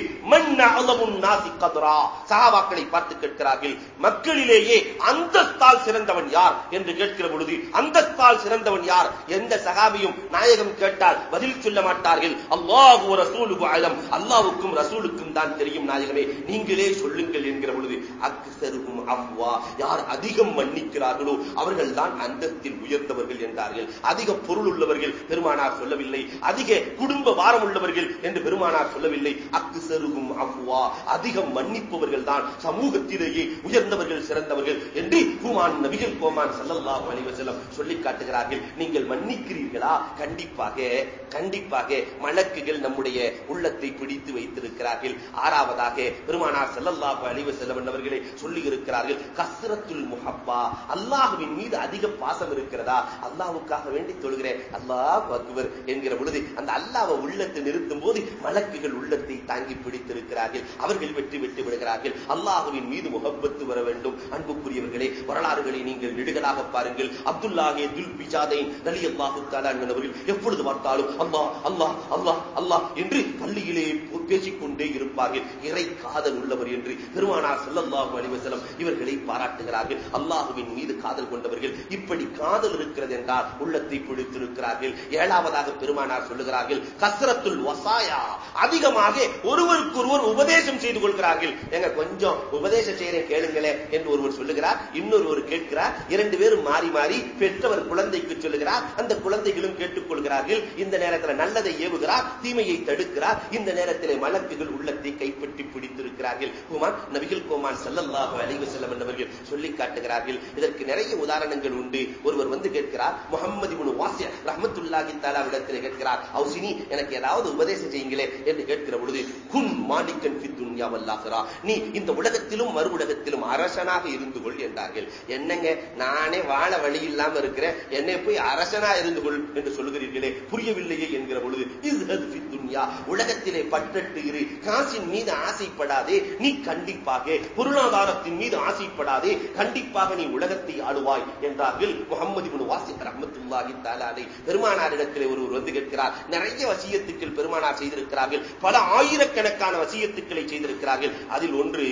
சகாபாக்களை பார்த்து கேட்கிறார்கள் மக்களிலேயே அந்தஸ்தால் சிறந்தவன் யார்? என்று கேட்கிற பொழுது அந்தஸ்தால் சிறந்தவன் யார்? எந்த சகாபியும் நாயகம் கேட்டால் பதில் சொல்ல மாட்டார்கள். அல்லாஹு ரசூலுக்கு ஆழம் அல்லாவுக்கும் ரசூலுக்கும் தான் தெரியும் நாயகமே. நீங்களே சொல்லுங்கள் என்கிற பொழுது அக்சருகும் அவ்வா யார் அதிகம் மன்னிக்கிறார்களோ அவர்கள் தான் அந்தத்தில் உயர்ந்தவர்கள். என்றார்கள். அதிக பொருள் உள்ளவர்கள் பெருமானார் சொல்லவில்லை. அதிக குடும்ப வாரம் உள்ளவர்கள் என்று பெருமானார் சொல்லவில்லை. அக்கு செருகும் அவ்வா அதிகம் மன்னிப்பவர்கள் தான் சமூகத்திலேயே உயர்ந்தவர்கள் சிறந்தவர்கள் என்று குமான் நபிகள் கோமான் சல்லல்லாஹு அலைஹி வஸல்லம் சொல்லி காட்டுகிறார்கள். நீங்கள் மன்னிக்கிறீர்களா? கண்டிப்பாக கண்டிப்பாக மலக்குகள் நம்முடைய உள்ளத்தை பிடித்து வைத்திருக்கிறார்கள். ஆறாவதாக பெருமானார் செல்லல்லாஹு அலைஹி வஸல்லம் அவர்களை சொல்லி இருக்கிறார்கள் கஸ்ரத்துல் முஹப்பா அல்லாஹுவின் மீது அதிக பாசம் இருக்கிறதா? அல்லாவுக்காக வேண்டி தொழுகிறேன். அல்லாஹ் அக்பர் என்கிற பொழுது அந்த அல்லாவை உள்ளத்தை நிறுத்தும் போது மலக்குகள் உள்ளத்தை தாங்கி பிடித்திருக்கிறார்கள். அவர்கள் வெற்றி விட்டு விடுகிறார்கள். அல்லாஹுவின் மீது முகப்பத்து வர வேண்டும். அன்புக்குரியவர்களே வரலாறுகளை நீங்கள் நெடுகளாக பாருங்கள். அப்துல்லாஹே துல் பிஜாதை நலி அல்லாஹு எப்பொழுது பார்த்தாலும் அல்லாஹ் அல்லாஹ் அல்லாஹ் அல்லாஹ் என்று பள்ளியிலே பேசிக்கொண்டே இருப்பார்கள். இறை காதல் உள்ளவர் என்று பெருமானார் செல்லல்லாஹு அலிவசலம் இவர்களை பாராட்டுகிறார்கள். அல்லாஹுவின் மீது காதல் கொண்டவர்கள் இப்படி காதல் இருக்கிறது என்றால் உள்ளத்தை பிடித்திருக்கிறார்கள். ஏழாவதாக பெருமானார் சொல்லுகிறார்கள் கசரத்துல் வசாயா. அதிகமாக ஒருவருக்கு ஒருவர் உபதேசம் செய்து கொள்கிறார்கள். எங்க கொஞ்சம் உபதேசம் செய்யறேன் கேளுங்களே என்று ஒருவர் சொல்லுகிறார். இன்னொருவர் கேட்கிறார். இரண்டு பேரும் மாறி மாறி பெற்றவர் குழந்தைக்கு சொல்லுகிறார். அந்த குழந்தைகளும் கேட்டுக்கொள்கிறார்கள். இந்த நேரத்தில் நல்லதை ஏவுகிறார் தீமையை தடுக்கிறார். இந்த நேரத்தில் மலக்குகள் உள்ளத்தை கைப்பற்றி பிடித்திருக்கிறார்கள். குமான் நபிகள் கோமான் செல்லல்லாக அழைவு செல்லம் என்றவர்கள் சொல்லி காட்டுகிறார்கள். இதற்கு நிறைய உதாரணங்கள் உண்டு. ஒருவர் வந்து கேட்கிறார். முகமது இப்னு வாசிய ரஹமத்துல்லாஹி தஆலா இடத்தில் கேட்கிறார். அவுசினி எனக்கு ஏதாவது உபதேசம் செய்யுங்களே என்று கேட்கிற பொழுது குன் மாலிக்கன் ஃபி துன்யா வல்லாஹிரா நீ இந்த உலகத்திலும் மறு உலகத்திலும் அரசனாக இருந்து கொள் என்றார்கள். என்னங்க? நானே வாழ வழி இல்லாம இருக்கிறேன். என்னை போய் அரசனா இருந்து கொள் என்று சொல்லுகிறீர்களே புரியவில்லையே என்கிற பொழுது இஸ்ஹத் ஃபி துன்யா உலகத்திலே பட்டட்டு இரு காசின் மீது ஆசைப்படாதே நீ கண்டிப்பாக பொருளாதாரத்தின் மீது ஆசைப்படாதே கண்டிப்பாக நீ உலகத்தை ஆளுவாய் என்றார்கள் முகமது வாசி வாசிக் ரஹமத்துல்லாஹி தாலாலை பெருமானாரிடத்திலே ஒருவர் வந்து கேட்கிறார். நிறைய வசியத்துக்கள் பெருமானார் செய்திருக்கிறார்கள். பல ஆயிரக்கணக்கான வசியத்துக்களை செய்திருக்கிறார்கள். அதில் ஒன்று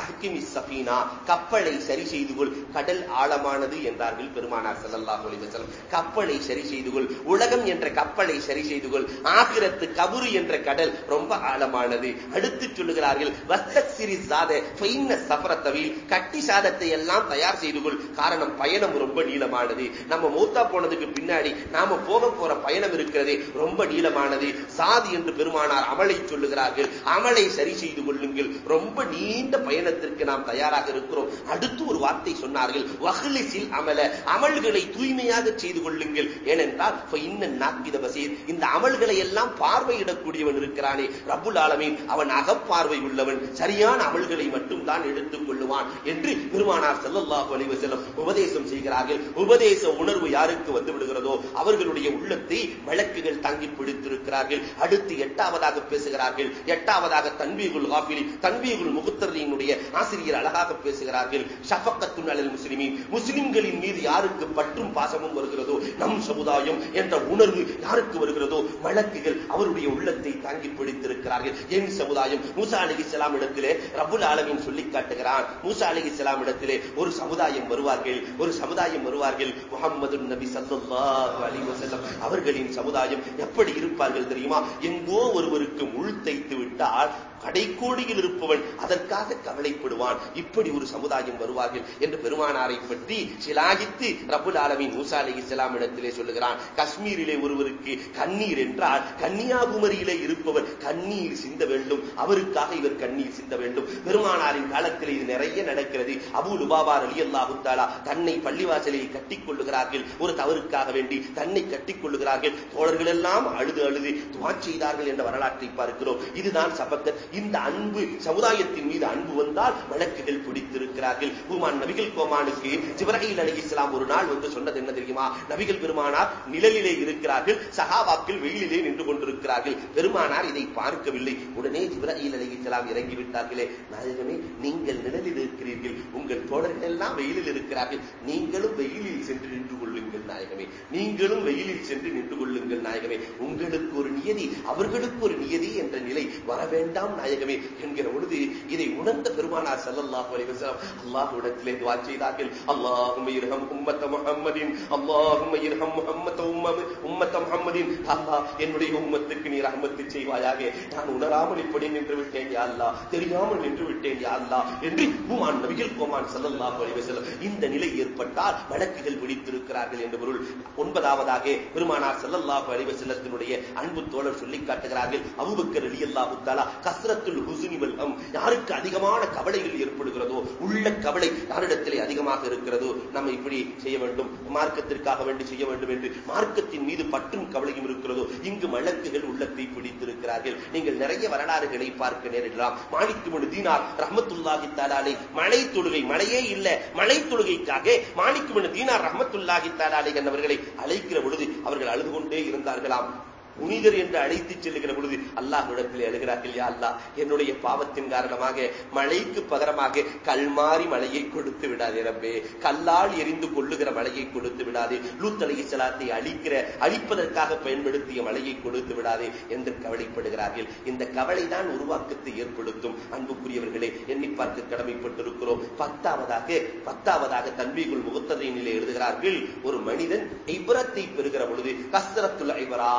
அஹ்கிமி சபீனா கப்பலை சரி செய்து கொள் கடல் ஆழமானது என்றார்கள் பெருமானார் ஸல்லல்லாஹு அலைஹி கப்பலை சரி செய்து கொள் உலகம் என்ற கப்பலை சரி செய்து கொள் ஆகிரத்து கபுரு என்ற கடல் ரொம்ப ஆழமானது. அடுத்து சொல்லுகிறார்கள் வஸ்தக்சிரி சாத ஃபைன்ன சஃபர கட்டி சாதத்தை எல்லாம் தயார் செய்து கொள் காரணம் பயணம் ரொம்ப நீளமானது. நம்ம மூத்தா போனதுக்கு பின்னாடி நாம போக போற பயணம் இருக்கிறதே ரொம்ப நீளமானது. சாதி என்று பெருமானார் அமலை சொல்லுகிறார்கள். அமலை சரி செய்து கொள்ளுங்கள் ரொம்ப நீண்ட பயணம் பயணத்திற்கு நாம் தயாராக இருக்கிறோம். அடுத்து ஒரு வார்த்தை சொன்னார்கள் வஹ்லிசில் அமல அமல்களை தூய்மையாக செய்து கொள்ளுங்கள். ஏனென்றால் இன்ன நாக்கித பசீர். இந்த அமல்களை எல்லாம் பார்வையிடக்கூடியவன் இருக்கிறானே. ரபுல் ஆலமீன் அவன் அகப்பார்வை உள்ளவன். சரியான அமல்களை மட்டும் தான் எடுத்துக் கொள்ளுவான் என்று பெருமானார் செல்லல்லாஹு அலைவ செல்லம் உபதேசம் செய்கிறார்கள். உபதேச உணர்வு யாருக்கு வந்து விடுகிறதோ அவர்களுடைய உள்ளத்தை வழக்குகள் தங்கி பிடித்திருக்கிறார்கள். அடுத்து எட்டாவதாக பேசுகிறார்கள். எட்டாவதாக தன்வீகுல் காபிலி தன்வீகுல் முகுத்தர்லியினுடைய பற்றிய ஆசிரியர் அழகாக பேசுகிறார்கள். ஷஃபக்கத்துன் அலல் முஸ்லிமீன். முஸ்லிம்களின் மீது யாருக்கு பற்றும் பாசமும் வருகிறதோ நம் சமுதாயம் என்ற உணர்வு யாருக்கு வருகிறதோ வழக்குகள் அவருடைய உள்ளத்தை தாங்கி பிடித்திருக்கிறார்கள். என் சமுதாயம்? மூசா அலிஹிஸ்லாம் இடத்திலே ரபுல் ஆலமின் சொல்லி காட்டுகிறான். மூசா அலிஹிஸ்லாம் இடத்திலே ஒரு சமுதாயம் வருவார்கள். ஒரு சமுதாயம் வருவார்கள். முகமது நபி சல்லல்லாஹு அலி வசல்லம் அவர்களின் சமுதாயம் எப்படி இருப்பார்கள் தெரியுமா? எங்கோ ஒருவருக்கு முள் தைத்து விட்டால் கடைக்கோடியில் இருப்பவன் அதற்காக கவலைப்படுவான். இப்படி ஒரு சமுதாயம் வருவார்கள் என்று பெருமானாரை பற்றி சிலாகித்து ரபுல் ஆலமின் மூசா அலி இஸ்லாம் இடத்திலே சொல்லுகிறான். காஷ்மீரிலே ஒருவருக்கு கண்ணீர் என்றால் கன்னியாகுமரியிலே இருப்பவர் கண்ணீர் சிந்த வேண்டும். அவருக்காக இவர் கண்ணீர் சிந்த வேண்டும். பெருமானாரின் காலத்தில் இது நிறைய நடக்கிறது. அபு லுபாபார் அலி அல்லாஹுத்தாலா தன்னை பள்ளிவாசலில் கட்டிக் கொள்ளுகிறார்கள். ஒரு தவறுக்காக வேண்டி தன்னை கட்டிக் கொள்ளுகிறார்கள். தோழர்கள் எல்லாம் அழுது அழுது துவா செய்தார்கள் என்ற வரலாற்றை பார்க்கிறோம். இதுதான் சபக்கத் இந்த அன்பு சமுதாயத்தின் மீது அன்பு வந்தால் வழக்குகள் பிடித்திருக்கிறார்கள். பூமான் நபிகள் கோமானுக்கு ஜிப்ராஹில் அலி இஸ்லாம் ஒரு நாள் வந்து சொன்னது என்ன தெரியுமா? நபிகள் பெருமானார் நிழலிலே இருக்கிறார்கள் சகாபாக்கள் வெயிலிலே நின்று கொண்டிருக்கிறார்கள். பெருமானார் இதை பார்க்கவில்லை. உடனே ஜிப்ராஹில் அலி இஸ்லாம் இறங்கிவிட்டார்களே நாயகமே நீங்கள் நிழலில் இருக்கிறீர்கள். உங்கள் தோழர்கள் எல்லாம் வெயிலில் இருக்கிறார்கள். நீங்களும் வெயிலில் சென்று நின்று கொள்ளுங்கள் நாயகமே. நீங்களும் வெயிலில் சென்று நின்று கொள்ளுங்கள் நாயகமே. உங்களுக்கு ஒரு நியதி அவர்களுக்கு ஒரு நியதி என்ற நிலை வர வேண்டாம் நாயகமே என்கிற பொழுது இதை உணர்ந்த பெருமானார் ஸல்லல்லாஹு அலைஹி வஸல்லம் அல்லாஹ்விடத்திலே துஆ செய்தார்கள். அல்லாஹும் இருகம் உம்மத்த முகம்மதின் அல்லாஹும் இருகம் முகம்மத்த உம்ம உம்மத்த முகம்மதின் அல்லா என்னுடைய உம்மத்துக்கு நீர் அகமத்து செய்வாயாக. நான் உணராமல் இப்படி நின்று விட்டேன் யா அல்லா தெரியாமல் நின்று விட்டேன் யா அல்லா என்று உமான் நபிகள் கோமான் ஸல்லல்லாஹு அலைஹி இந்த நிலை ஏற்பட்டால் வழக்குகள் பிடித்திருக்கிறார்கள் என்று பொருள். ஒன்பதாவதாக பெருமானார் ஸல்லல்லாஹு அலைஹி அன்பு தோழர் சொல்லி காட்டுகிறார்கள். அவுபக்கர் அலி அல்லாஹு தாலா கஸ்ரத்துல் ஹுஸ்னி வல் ஹம் யாருக்கு அதிகமான கவலைகள் ஏற்படுகிறதோ உள்ள கவலை யாரிடத்திலே அதிகமாக இருக்கிறதோ நம்ம இப்படி செய்ய வேண்டும் மார்க்கத்திற்காக வேண்டி செய்ய வேண்டும் என்று மார்க்கத்தின் மீது பற்றும் கவலையும் இருக்கிறதோ இங்கு வழக்குகள் உள்ளத்தை பிடித்திருக்கிறார்கள். நீங்கள் நிறைய வரலாறுகளை பார்க்க நேரிடலாம். மாணிக்கு தீனார் ரஹமத்துல்லாஹி தாலாலை மழை தொழுகை மழையே இல்ல மழை தொழுகைக்காக மாணிக்கு தீனார் ரஹமத்துல்லாஹி தாலாலை என்னவர்களை அழைக்கிற பொழுது அவர்கள் அழுது கொண்டே இருந்தார்களாம். புனிதர் என்று அழைத்து செல்லுகிற பொழுது அல்லாஹ்விடத்தில் எழுகிறார்கள் யா அல்லா என்னுடைய பாவத்தின் காரணமாக மழைக்கு பகரமாக கல்மாறி மழையை கொடுத்து விடாதே ரப்பே. கல்லால் எரிந்து கொள்ளுகிற மழையை கொடுத்து விடாதே. லூத்தலையை அலைஹிஸ்ஸலாத்தை அழிக்கிற அழிப்பதற்காக பயன்படுத்திய மழையை கொடுத்து விடாதே என்று கவலைப்படுகிறார்கள். இந்த கவலை தான் உருவாக்கத்தை ஏற்படுத்தும். அன்புக்குரியவர்களே எண்ணி பார்க்க கடமைப்பட்டிருக்கிறோம். பத்தாவதாக பத்தாவதாக தன்பிகுள் முகத்ததையினிலே எழுதுகிறார்கள் ஒரு மனிதன் இபரத்தை பெறுகிற பொழுது கஸ்ரத்துல் ஐபரா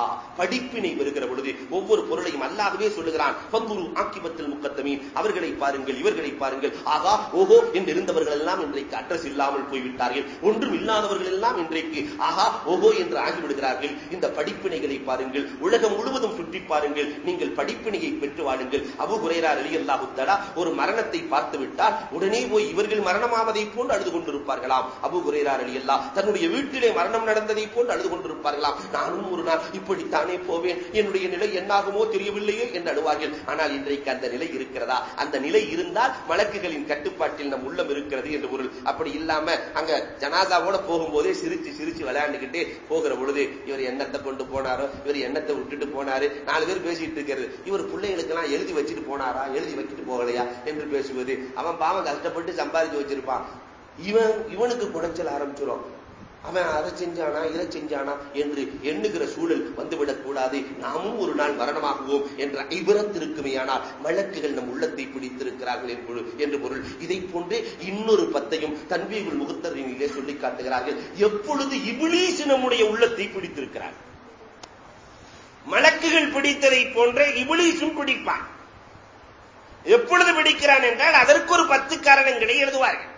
படிப்பினை வருகிற பொழுது ஒவ்வொரு பொருளையும் அல்லாகவே சொல்லுகிறான். பந்துரு ஆக்கிபத்தில் முக்கத்தமீன் அவர்களை பாருங்கள் இவர்களை பாருங்கள். ஆகா ஓஹோ! என்று இருந்தவர்கள் எல்லாம் இன்றைக்கு அட்ரஸ் இல்லாமல் போய்விட்டார்கள். ஒன்றும் இல்லாதவர்கள் எல்லாம் இன்றைக்கு ஆகா ஓஹோ! என்று ஆகிவிடுகிறார்கள். இந்த படிப்பினைகளை பாருங்கள். உலகம் முழுவதும் சுற்றி பாருங்கள். நீங்கள் படிப்பினையை பெற்று வாழுங்கள். அபு குரேரா அலியல்லாஹு தலா ஒரு மரணத்தை பார்த்து விட்டால் உடனே போய் இவர்கள் மரணமாவதை போன்று அழுது கொண்டிருப்பார்களாம். அபு குரேரா அலியல்லா தன்னுடைய வீட்டிலே மரணம் நடந்ததை போன்று அழுது கொண்டிருப்பார்களாம். நானும் ஒரு நாள் இப்படித்தானே போவேன். என்னுடைய நிலை என்னாகுமோ தெரியவில்லையே என்று அழுவார்கள். ஆனால் இன்றைக்கு அந்த நிலை இருக்கிறதா? அந்த நிலை இருந்தால் வழக்குகளின் கட்டுப்பாட்டில் நம் உள்ளம் இருக்கிறது என்று பொருள். அப்படி இல்லாம அங்க ஜனாதாவோட போகும்போதே சிரிச்சு சிரிச்சு விளையாண்டுகிட்டே போகிற பொழுது இவர் எண்ணத்தை கொண்டு போனாரோ இவர் எண்ணத்தை விட்டுட்டு போனாரு நாலு பேர் பேசிட்டு இருக்கிறது. இவர் பிள்ளைகளுக்கு எல்லாம் எழுதி வச்சுட்டு போனாரா எழுதி வச்சுட்டு போகலையா என்று பேசுவது. அவன் பாவம் கஷ்டப்பட்டு சம்பாதிச்சு வச்சிருப்பான். இவன் இவனுக்கு குடைச்சல் ஆரம்பிச்சிடும் அவன் அதை செஞ்சானா இதை செஞ்சானா என்று எண்ணுகிற சூழல் வந்துவிடக் கூடாது. நாமும் ஒரு நாள் மரணமாகுவோம் என்ற இவரத்திற்குமையானால் வழக்குகள் நம் உள்ளத்தை பிடித்திருக்கிறார்கள் என்று பொருள். இதை போன்று இன்னொரு பத்தையும் தன்வீகுள் முகத்தரினிலே சொல்லி காட்டுகிறார்கள். எப்பொழுது இபிலீஸ் நம்முடைய உள்ளத்தை பிடித்திருக்கிறார்? மலக்குகள் பிடித்ததை போன்ற இபிலீஸும் பிடிப்பான். எப்பொழுது பிடிக்கிறான் என்றால் அதற்கு ஒரு பத்து காரணங்களை எழுதுவார்கள்.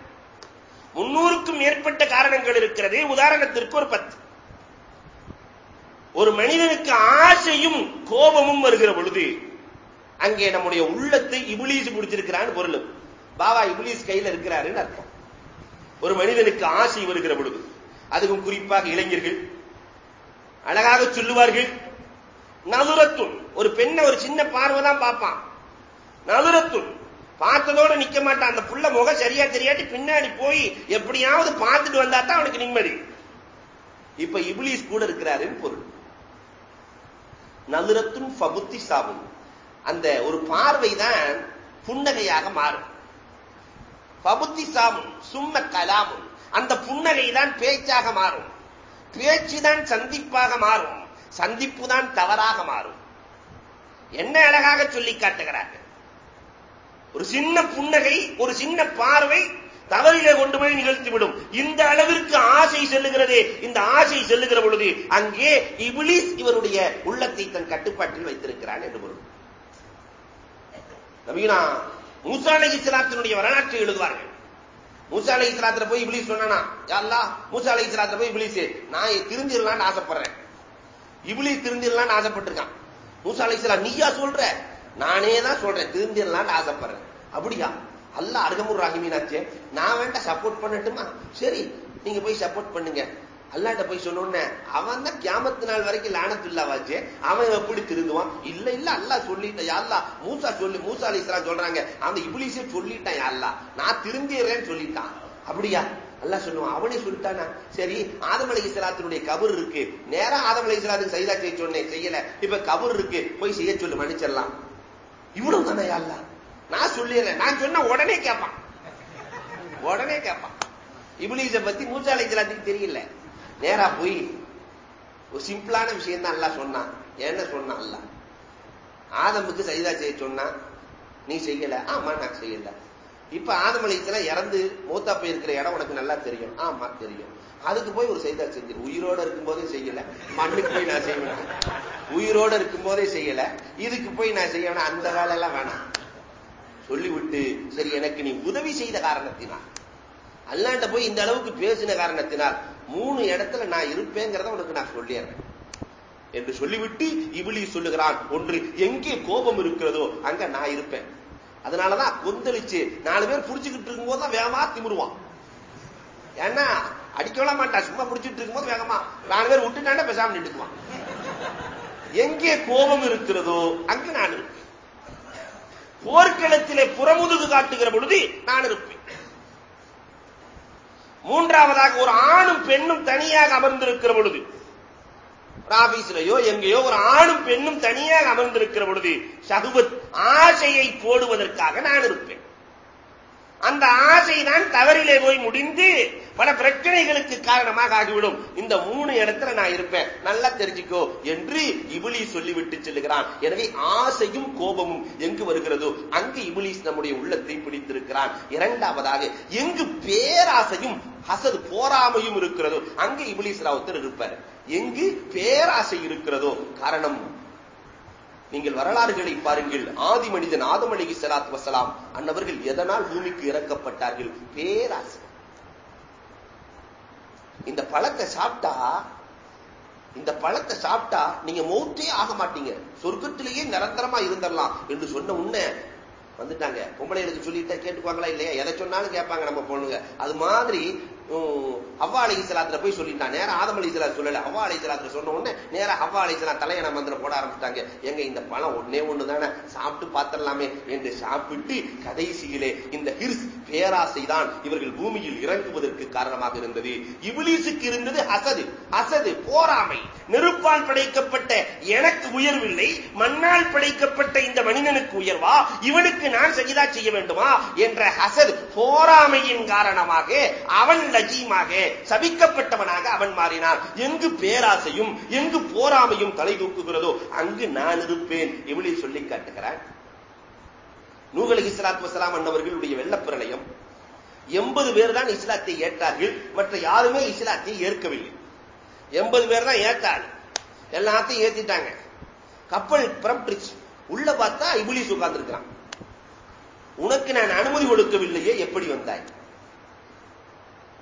முன்னூறுக்கும் மேற்பட்ட காரணங்கள் இருக்கிறது. உதாரணத்திற்கு ஒரு பத்து. ஒரு மனிதனுக்கு ஆசையும் கோபமும் வருகிற பொழுது அங்கே நம்முடைய உள்ளத்தை இபிலீஸ் பிடிச்சிருக்கிறான்னு பொருள். பாபா இபிலீஸ் கையில் இருக்கிறாருன்னு அர்த்தம். ஒரு மனிதனுக்கு ஆசை வருகிற பொழுது அதுவும் குறிப்பாக இளைஞர்கள். அழகாக சொல்லுவார்கள் நதுரத்துன். ஒரு பெண்ணை ஒரு சின்ன பார்வை தான் பார்ப்பான். நதுரத்துன். பார்த்ததோட நிக்க மாட்டான். அந்த புள்ள முகம் சரியா தெரியாட்டி பின்னாடி போய் எப்படியாவது பார்த்துட்டு வந்தா தான் அவனுக்கு நிம்மதி. இப்ப இபிலிஸ் கூட இருக்கிறாருன்னு பொருள். நலுரத்தும் பபுத்தி சாபும் அந்த ஒரு பார்வை தான் புன்னகையாக மாறும். பபுத்தி சாபும் சும்ம கலாமும் அந்த புன்னகை தான் பேச்சாக மாறும். பேச்சு தான் சந்திப்பாக மாறும். சந்திப்பு தான் தவறாக மாறும். என்ன அழகாக சொல்லி காட்டுகிறார்கள்? ஒரு சின்ன புன்னகை ஒரு சின்ன பார்வை தவறிலே கொண்டு போய் நிகழ்த்திவிடும். இந்த அளவிற்கு ஆசை செல்லுகிறதே இந்த ஆசை செல்லுகிற பொழுது அங்கே இபிலிஸ் இவருடைய உள்ளத்தை தன் கட்டுப்பாட்டில் வைத்திருக்கிறான் என்று பொருள். நவீனா மூசா அலை இஸ்லாத்தினுடைய வரலாற்றை எழுதுவார்கள். மூசா அலை இஸ்லாத்துல போய் இபிலிஸ் சொன்னானா யாரா மூசா அலை இஸ்லாத்துல போய் இபிலிஸ் நான் திருந்திடலாம்னு ஆசைப்படுறேன். இபிலிஸ் திருந்திடலாம்னு ஆசைப்பட்டிருக்கான். மூசா அலை இஸ்லாம் நீயா சொல்ற? நானே தான் சொல்றேன் திருந்திடலாம்னு ஆசைப்படுறேன். அப்படியா? அல்ல அருகமுர் ராகிமீனாச்சே நான் வேண்டாம் சப்போர்ட் பண்ணட்டுமா? சரி நீங்க போய் சப்போர்ட் பண்ணுங்க. அல்லாட்ட போய் சொன்னோன்ன அவன் தான் கியாமத்து நாள் வரைக்கும் லானத்துல்லாவாச்சு அவன் எப்படி திருந்துவான். இல்ல இல்ல அல்லா சொல்லிட்டான் யாழ்லா மூசா சொல்லி மூசா அலி இஸ்லாம் சொல்றாங்க. அந்த இபிலிசே சொல்லிட்டான் யாழ்லா நான் திருந்திடுறேன்னு சொல்லிட்டான். அப்படியா? அல்லா சொல்லுவான் அவனே சொல்லிட்டானா? சரி ஆதம் அலி இஸ்லாத்தினுடைய கபர் இருக்கு. நேரா ஆதம் அலி இஸ்லாத்துக்கு சைதா செய்ய சொன்னேன் செய்யல. இப்ப கபர் இருக்கு போய் செய்ய சொல்லு மன்னிச்சிடலாம். இவ்வளவு தானே அல்ல நான் சொல்லிடுறேன். நான் சொன்ன உடனே கேட்பான் உடனே கேட்பான் இபிலிஸ பத்தி மூச்சாலை ஜலாத்துக்கு தெரியல. நேரா போய் ஒரு சிம்பிளான விஷயம் தான் அல்ல சொன்னான். என்ன சொன்னான் அல்ல ஆதமுக்கு சைதா செய்ய சொன்னா நீ செய்யல. ஆமா நான் செய்யல. இப்ப ஆதம் இறந்து மூத்தா போயிருக்கிற இடம் உனக்கு நல்லா தெரியும். ஆமா தெரியும். அதுக்கு போய் ஒரு செய்தா செஞ்சு. உயிரோட இருக்கும் போதே செய்யல. மண்ணுக்கு போய் நான் செய்வேன். உயிரோட இருக்கும் போதே செய்யல. இதுக்கு போய் நான் செய்ய வேணாம். அந்த வேலை எல்லாம் வேணாம். சொல்லிவிட்டு சரி எனக்கு நீ உதவி செய்த காரணத்தினால் அல்லாண்ட போய் இந்த அளவுக்கு பேசின காரணத்தினால் மூணு இடத்துல நான் இருப்பேங்கிறத உனக்கு நான் சொல்லிடுறேன். என்று சொல்லிவிட்டு இவிலி சொல்லுகிறான் ஒன்று எங்கே கோபம் இருக்கிறதோ அங்க நான் இருப்பேன். அதனாலதான் கொந்தளிச்சு நாலு பேர் புடிச்சுக்கிட்டு இருக்கும் போது தான் வேகமா திமுருவான். ஏன்னா அடிக்கவே மாட்டான். சும்மா புடிச்சிட்டு இருக்கும்போது வேகமா. நாலு பேர் விட்டுட்டாண்டா பேசாம நின்றுக்குவான். எங்கே கோபம் இருக்கிறதோ அங்கு நான் இருப்பேன். போர்க்களத்திலே புறமுதுகு காட்டுகிற பொழுது நான் இருப்பேன். மூன்றாவதாக ஒரு ஆணும் பெண்ணும் தனியாக அமர்ந்திருக்கிற பொழுது ஒரு ஆபீஸ்லயோ எங்கேயோ ஒரு ஆணும் பெண்ணும் தனியாக அமர்ந்திருக்கிற பொழுது சகுபத் ஆசையை போடுவதற்காக நான் இருப்பேன். அந்த ஆசைதான் தவறிலே போய் முடிந்து பல பிரச்சனைகளுக்கு காரணமாக ஆகிவிடும். இந்த மூணு இடத்துல நான் இருப்பேன். நல்லா தெரிஞ்சுக்கோ என்று இபிலிஸ் சொல்லிவிட்டு செல்லுகிறான். எனவே ஆசையும் கோபமும் எங்கு வருகிறதோ அங்கு இபிலிஸ் நம்முடைய உள்ளத்தை பிடித்திருக்கிறான். இரண்டாவதாக எங்கு பேராசையும் ஹசது போராமையும் இருக்கிறதோ அங்கு இபிலிஸ் ராவுத்தர் இருப்பார். எங்கு பேராசை இருக்கிறதோ காரணம் நீங்கள் வரலாறுகளை பாருங்கள். ஆதி மனிதன் ஆதம் அலி சலாத் வசலாம் அன்னவர்கள் எதனால் பூமிக்கு இறக்கப்பட்டார்கள்? பேராசை. இந்த பழத்தை சாப்பிட்டா இந்த பழத்தை சாப்பிட்டா நீங்க மௌத்தே ஆக மாட்டீங்க. சொர்க்கத்திலேயே நிரந்தரமா இருந்துடலாம் என்று சொன்ன உடனே வந்துட்டாங்க. பொம்பளைகளுக்கு சொல்லிட்டா கேட்டுக்குவாங்களா இல்லையா? எதை சொன்னாலும் கேட்பாங்க நம்ம பொண்ணுங்க. அது மாதிரி ஹவ்வா அலி இஸ்லாத்துல போய் சொல்லிட்டான். நேரம் ஆதம் அலி சொல்லல. ஹவ்வா அலி இஸ்லாத்துல சொன்ன உடனே நேரம் ஹவ்வா அலி இஸ்லாம் தலையண மந்திரம் போட ஆரம்பிச்சிட்டாங்க. எங்க இந்த பழம் ஒன்னே ஒண்ணு தானே சாப்பிட்டு பார்த்திடலாமே என்று சாப்பிட்டு கடைசியிலே இந்த ஹிர்ஸ் பேராசை தான் இவர்கள் பூமியில் இறங்குவதற்கு காரணமாக இருந்தது. இபிலிசுக்கு இருந்தது அசது. அசது போராமை. நெருப்பால் படைக்கப்பட்ட எனக்கு உயர்வில்லை. மண்ணால் படைக்கப்பட்ட இந்த மனிதனுக்கு உயர்வா? இவனுக்கு நான் சஜிதா செய்ய வேண்டுமா? என்ற அசது போராமையின் காரணமாக அவன் நஜீமாக சபிக்கப்பட்டவனாக அவன் மாறினான். எங்கு பேராசையும் எங்கு போராமையும் தலை தூக்குகிறதோ அங்கு நான் இருப்பேன். இவளை சொல்லி காட்டுகிறான் நூகலி இஸ்லாத் வசலாம் அண்ணவர்களுடைய வெள்ளப்பிரளயம் எண்பது பேர் தான் இஸ்லாத்தை ஏற்றார்கள். மற்ற யாருமே இஸ்லாத்தை ஏற்கவில்லை. எண்பது பேர் தான் ஏற்றாங்க எல்லாத்தையும் ஏத்திட்டாங்க. கப்பல் புறப்பட்டுச்சு உள்ள பார்த்தா இபுலிஸ் உட்கார்ந்துருக்கான் உனக்கு நான் அனுமதி கொடுக்கவில்லையே எப்படி வந்தாய்?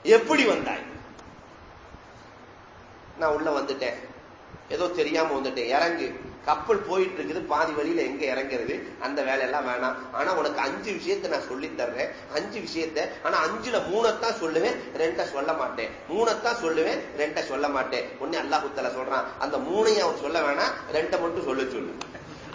எப்படி வந்தாய்? நான் உள்ள வந்துட்டேன். ஏதோ தெரியாம வந்துட்டேன். இறங்கு. கப்பல் போயிட்டு இருக்குது. பாதி வழியில எங்க இறங்குறது? அந்த வேலையெல்லாம் வேணாம். ஆனா உனக்கு அஞ்சு விஷயத்த நான் சொல்லி தர்றேன். அஞ்சு விஷயத்த. ஆனா அஞ்சுல மூணத்தான் சொல்லுவேன் ரெண்ட சொல்ல மாட்டேன். மூணத்தான் சொல்லுவேன் ரெண்ட சொல்ல மாட்டேன். ஒன்னு அல்லாஹுத்தல சொல்றான். அந்த மூணையும் அவன் சொல்ல வேணாம் ரெண்டை மட்டும் சொல்ல சொல்லு.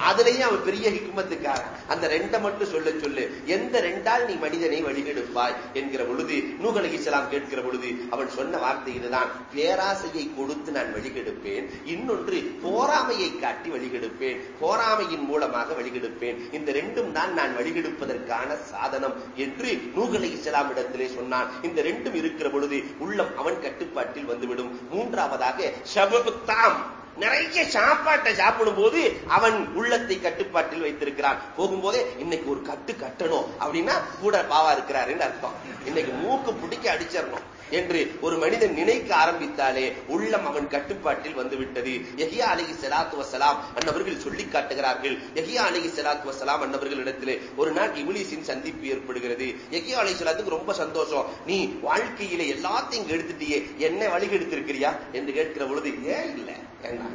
அதுலயும் அவன் பெரிய ஹிக்மத்துக்காக. அந்த ரெண்டை மட்டும் சொல்ல சொல்லு. எந்த ரெண்டால் நீ மனிதனை வழிகெடுப்பாய் என்கிற பொழுது நூகலை இஸ்லாம் கேட்கிற பொழுது அவன் சொன்ன வார்த்தை இதுதான். பேராசையை கொடுத்து நான் வழிகெடுப்பேன். இன்னொன்று போராமையை காட்டி வழிகெடுப்பேன். போராமையின் மூலமாக வழிகெடுப்பேன். இந்த ரெண்டும் தான் நான் வழிகெடுப்பதற்கான சாதனம் என்று நூகலை இஸ்லாம் இடத்திலே சொன்னான். இந்த ரெண்டும் இருக்கிற பொழுது உள்ளம் அவன் கட்டுப்பாட்டில் வந்துவிடும். மூன்றாவதாக ஷபுத்தாம் நிறைய சாப்பாட்டை சாப்பிடும் போது அவன் உள்ளத்தை கட்டுப்பாட்டில் வைத்திருக்கிறான். போகும்போதே இன்னைக்கு ஒரு கட்டு கட்டணும் அப்படின்னா கூட பாவா இருக்கிறாருன்னு அர்த்தம். இன்னைக்கு மூக்கு பிடிக்க அடிச்சிடணும். என்று ஒரு மனிதன் நினைக்க ஆரம்பித்தாலே உள்ளம் அவன் கட்டுப்பாட்டில் வந்துவிட்டது. எஹியா அலகி செலாத்து வசலாம் அன்னவர்கள் சொல்லி காட்டுகிறார்கள். எஹியா அலகி செலாத்து வசலாம் அன்னவர்களிடத்திலே ஒரு நாள் இபிலிசின் சந்திப்பு ஏற்படுகிறது. எஹியா அலகி செலாத்துக்கு ரொம்ப சந்தோஷம். நீ வாழ்க்கையில எல்லாத்தையும் எடுத்துட்டியே என்ன வழி எடுத்திருக்கிறியா என்று கேட்கிற பொழுது ஏன் இல்லை?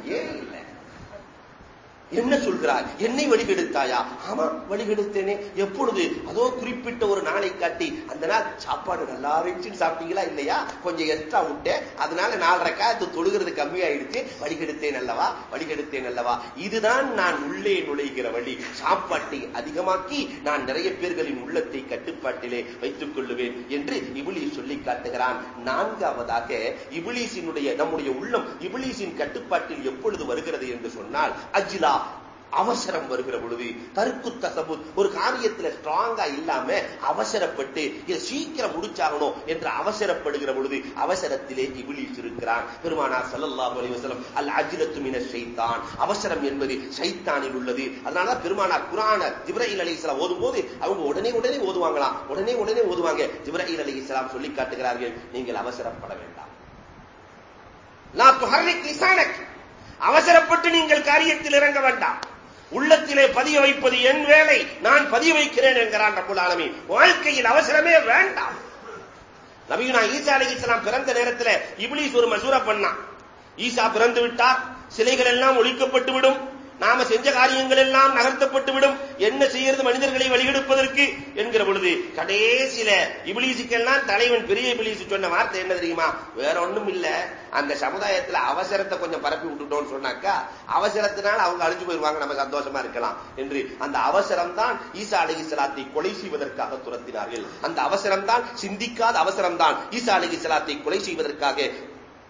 ஏன் இல்லை? என்ன சொல்கிறாய்? என்னை வழிகெடுத்தாயா? ஆமா வழிகெடுத்தேனே. எப்பொழுது? அதோ குறிப்பிட்ட ஒரு நாளை காட்டி அந்த நாள் சாப்பாடு நல்லா இருந்துச்சுன்னு சாப்பிட்டீங்களா இல்லையா? கொஞ்சம் எக்ஸ்ட்ரா விட்டேன் அதனால நாலரை காலத்து தொழுகிறது கம்மியாயிடுச்சு. வழிகெடுத்தேன் அல்லவா? வழிகெடுத்தேன் அல்லவா? இதுதான் நான் உள்ளே நுழைகிற வழி. சாப்பாட்டை அதிகமாக்கி நான் நிறைய பேர்களின் உள்ளத்தை கட்டுப்பாட்டிலே வைத்துக் கொள்ளுவேன் என்று இபிலி சொல்லி காட்டுகிறான். நான்காவதாக இபிலிசினுடைய நம்முடைய உள்ளம் இபிலிசின் கட்டுப்பாட்டில் எப்பொழுது வருகிறது என்று சொன்னால் அஜிலா அவசரம் வருகிற பொழுது தருக்கு தசபு ஒரு காரியத்துல ஸ்ட்ராங்கா இல்லாம அவசரப்பட்டு இதை சீக்கிரம் முடிச்சாகணும் என்று அவசரப்படுகிற பொழுது அவசரத்திலே இபிலிஸ் இருக்கிறான். பெருமானா சல்லல்லாஹு அலைஹி வஸல்லம் அல் அஜ்லத்து மின ஷைத்தான். அவசரம் என்பது சைத்தானில் உள்ளது. அதனால பெருமானா குர்ஆன ஜிப்ரீல் அலைஹிஸ்ஸலாம் ஓதும்போது அவங்க உடனே உடனே ஓதுவாங்களாம் உடனே உடனே ஓதுவாங்க. ஜிப்ரீல் அலைஹிஸ்ஸலாம் சொல்லி காட்டுகிறார்கள் நீங்கள் அவசரப்பட வேண்டாம். அவசரப்பட்டு நீங்கள் காரியத்தில் இறங்க வேண்டாம். உள்ளத்திலே பதிய வைப்பது என் வேலை. நான் பதிய வைக்கிறேன் என்கிறான் ரபுல் ஆலமி வாழ்க்கையில் அவசரமே வேண்டாம். நபியுனா ஈசா அலைஹிஸ்ஸலாம் பிறந்த நேரத்தில் இப்லீஸ் ஒரு மசூரா பண்ணான். ஈசா பிறந்து விட்டார். சிலைகள் எல்லாம் ஒழிக்கப்பட்டு விடும். நாம செஞ்ச காரியங்கள் எல்லாம் நகர்த்தப்பட்டு விடும் என்ன செய்யறது மனிதர்களை வழிகெடுப்பதற்கு என்கிற பொழுது கடைசியில இபிலீசுக்கெல்லாம் தலைவன் பெரிய இபிலிசு சொன்ன வார்த்தை என்ன தெரியுமா? வேற ஒண்ணும் இல்ல. அந்த சமுதாயத்துல அவசரத்தை கொஞ்சம் பரப்பி விட்டுட்டோம்னு சொன்னாக்கா அவசரத்தினால் அவங்க அழிஞ்சு போயிருவாங்க. நம்ம சந்தோஷமா இருக்கலாம் என்று. அந்த அவசரம் தான் ஈசா அலகி சலாத்தை கொலை செய்வதற்காக துரத்தினார்கள். அந்த அவசரம் தான் சிந்திக்காத அவசரம் தான் ஈசா அலகி சலாத்தை கொலை செய்வதற்காக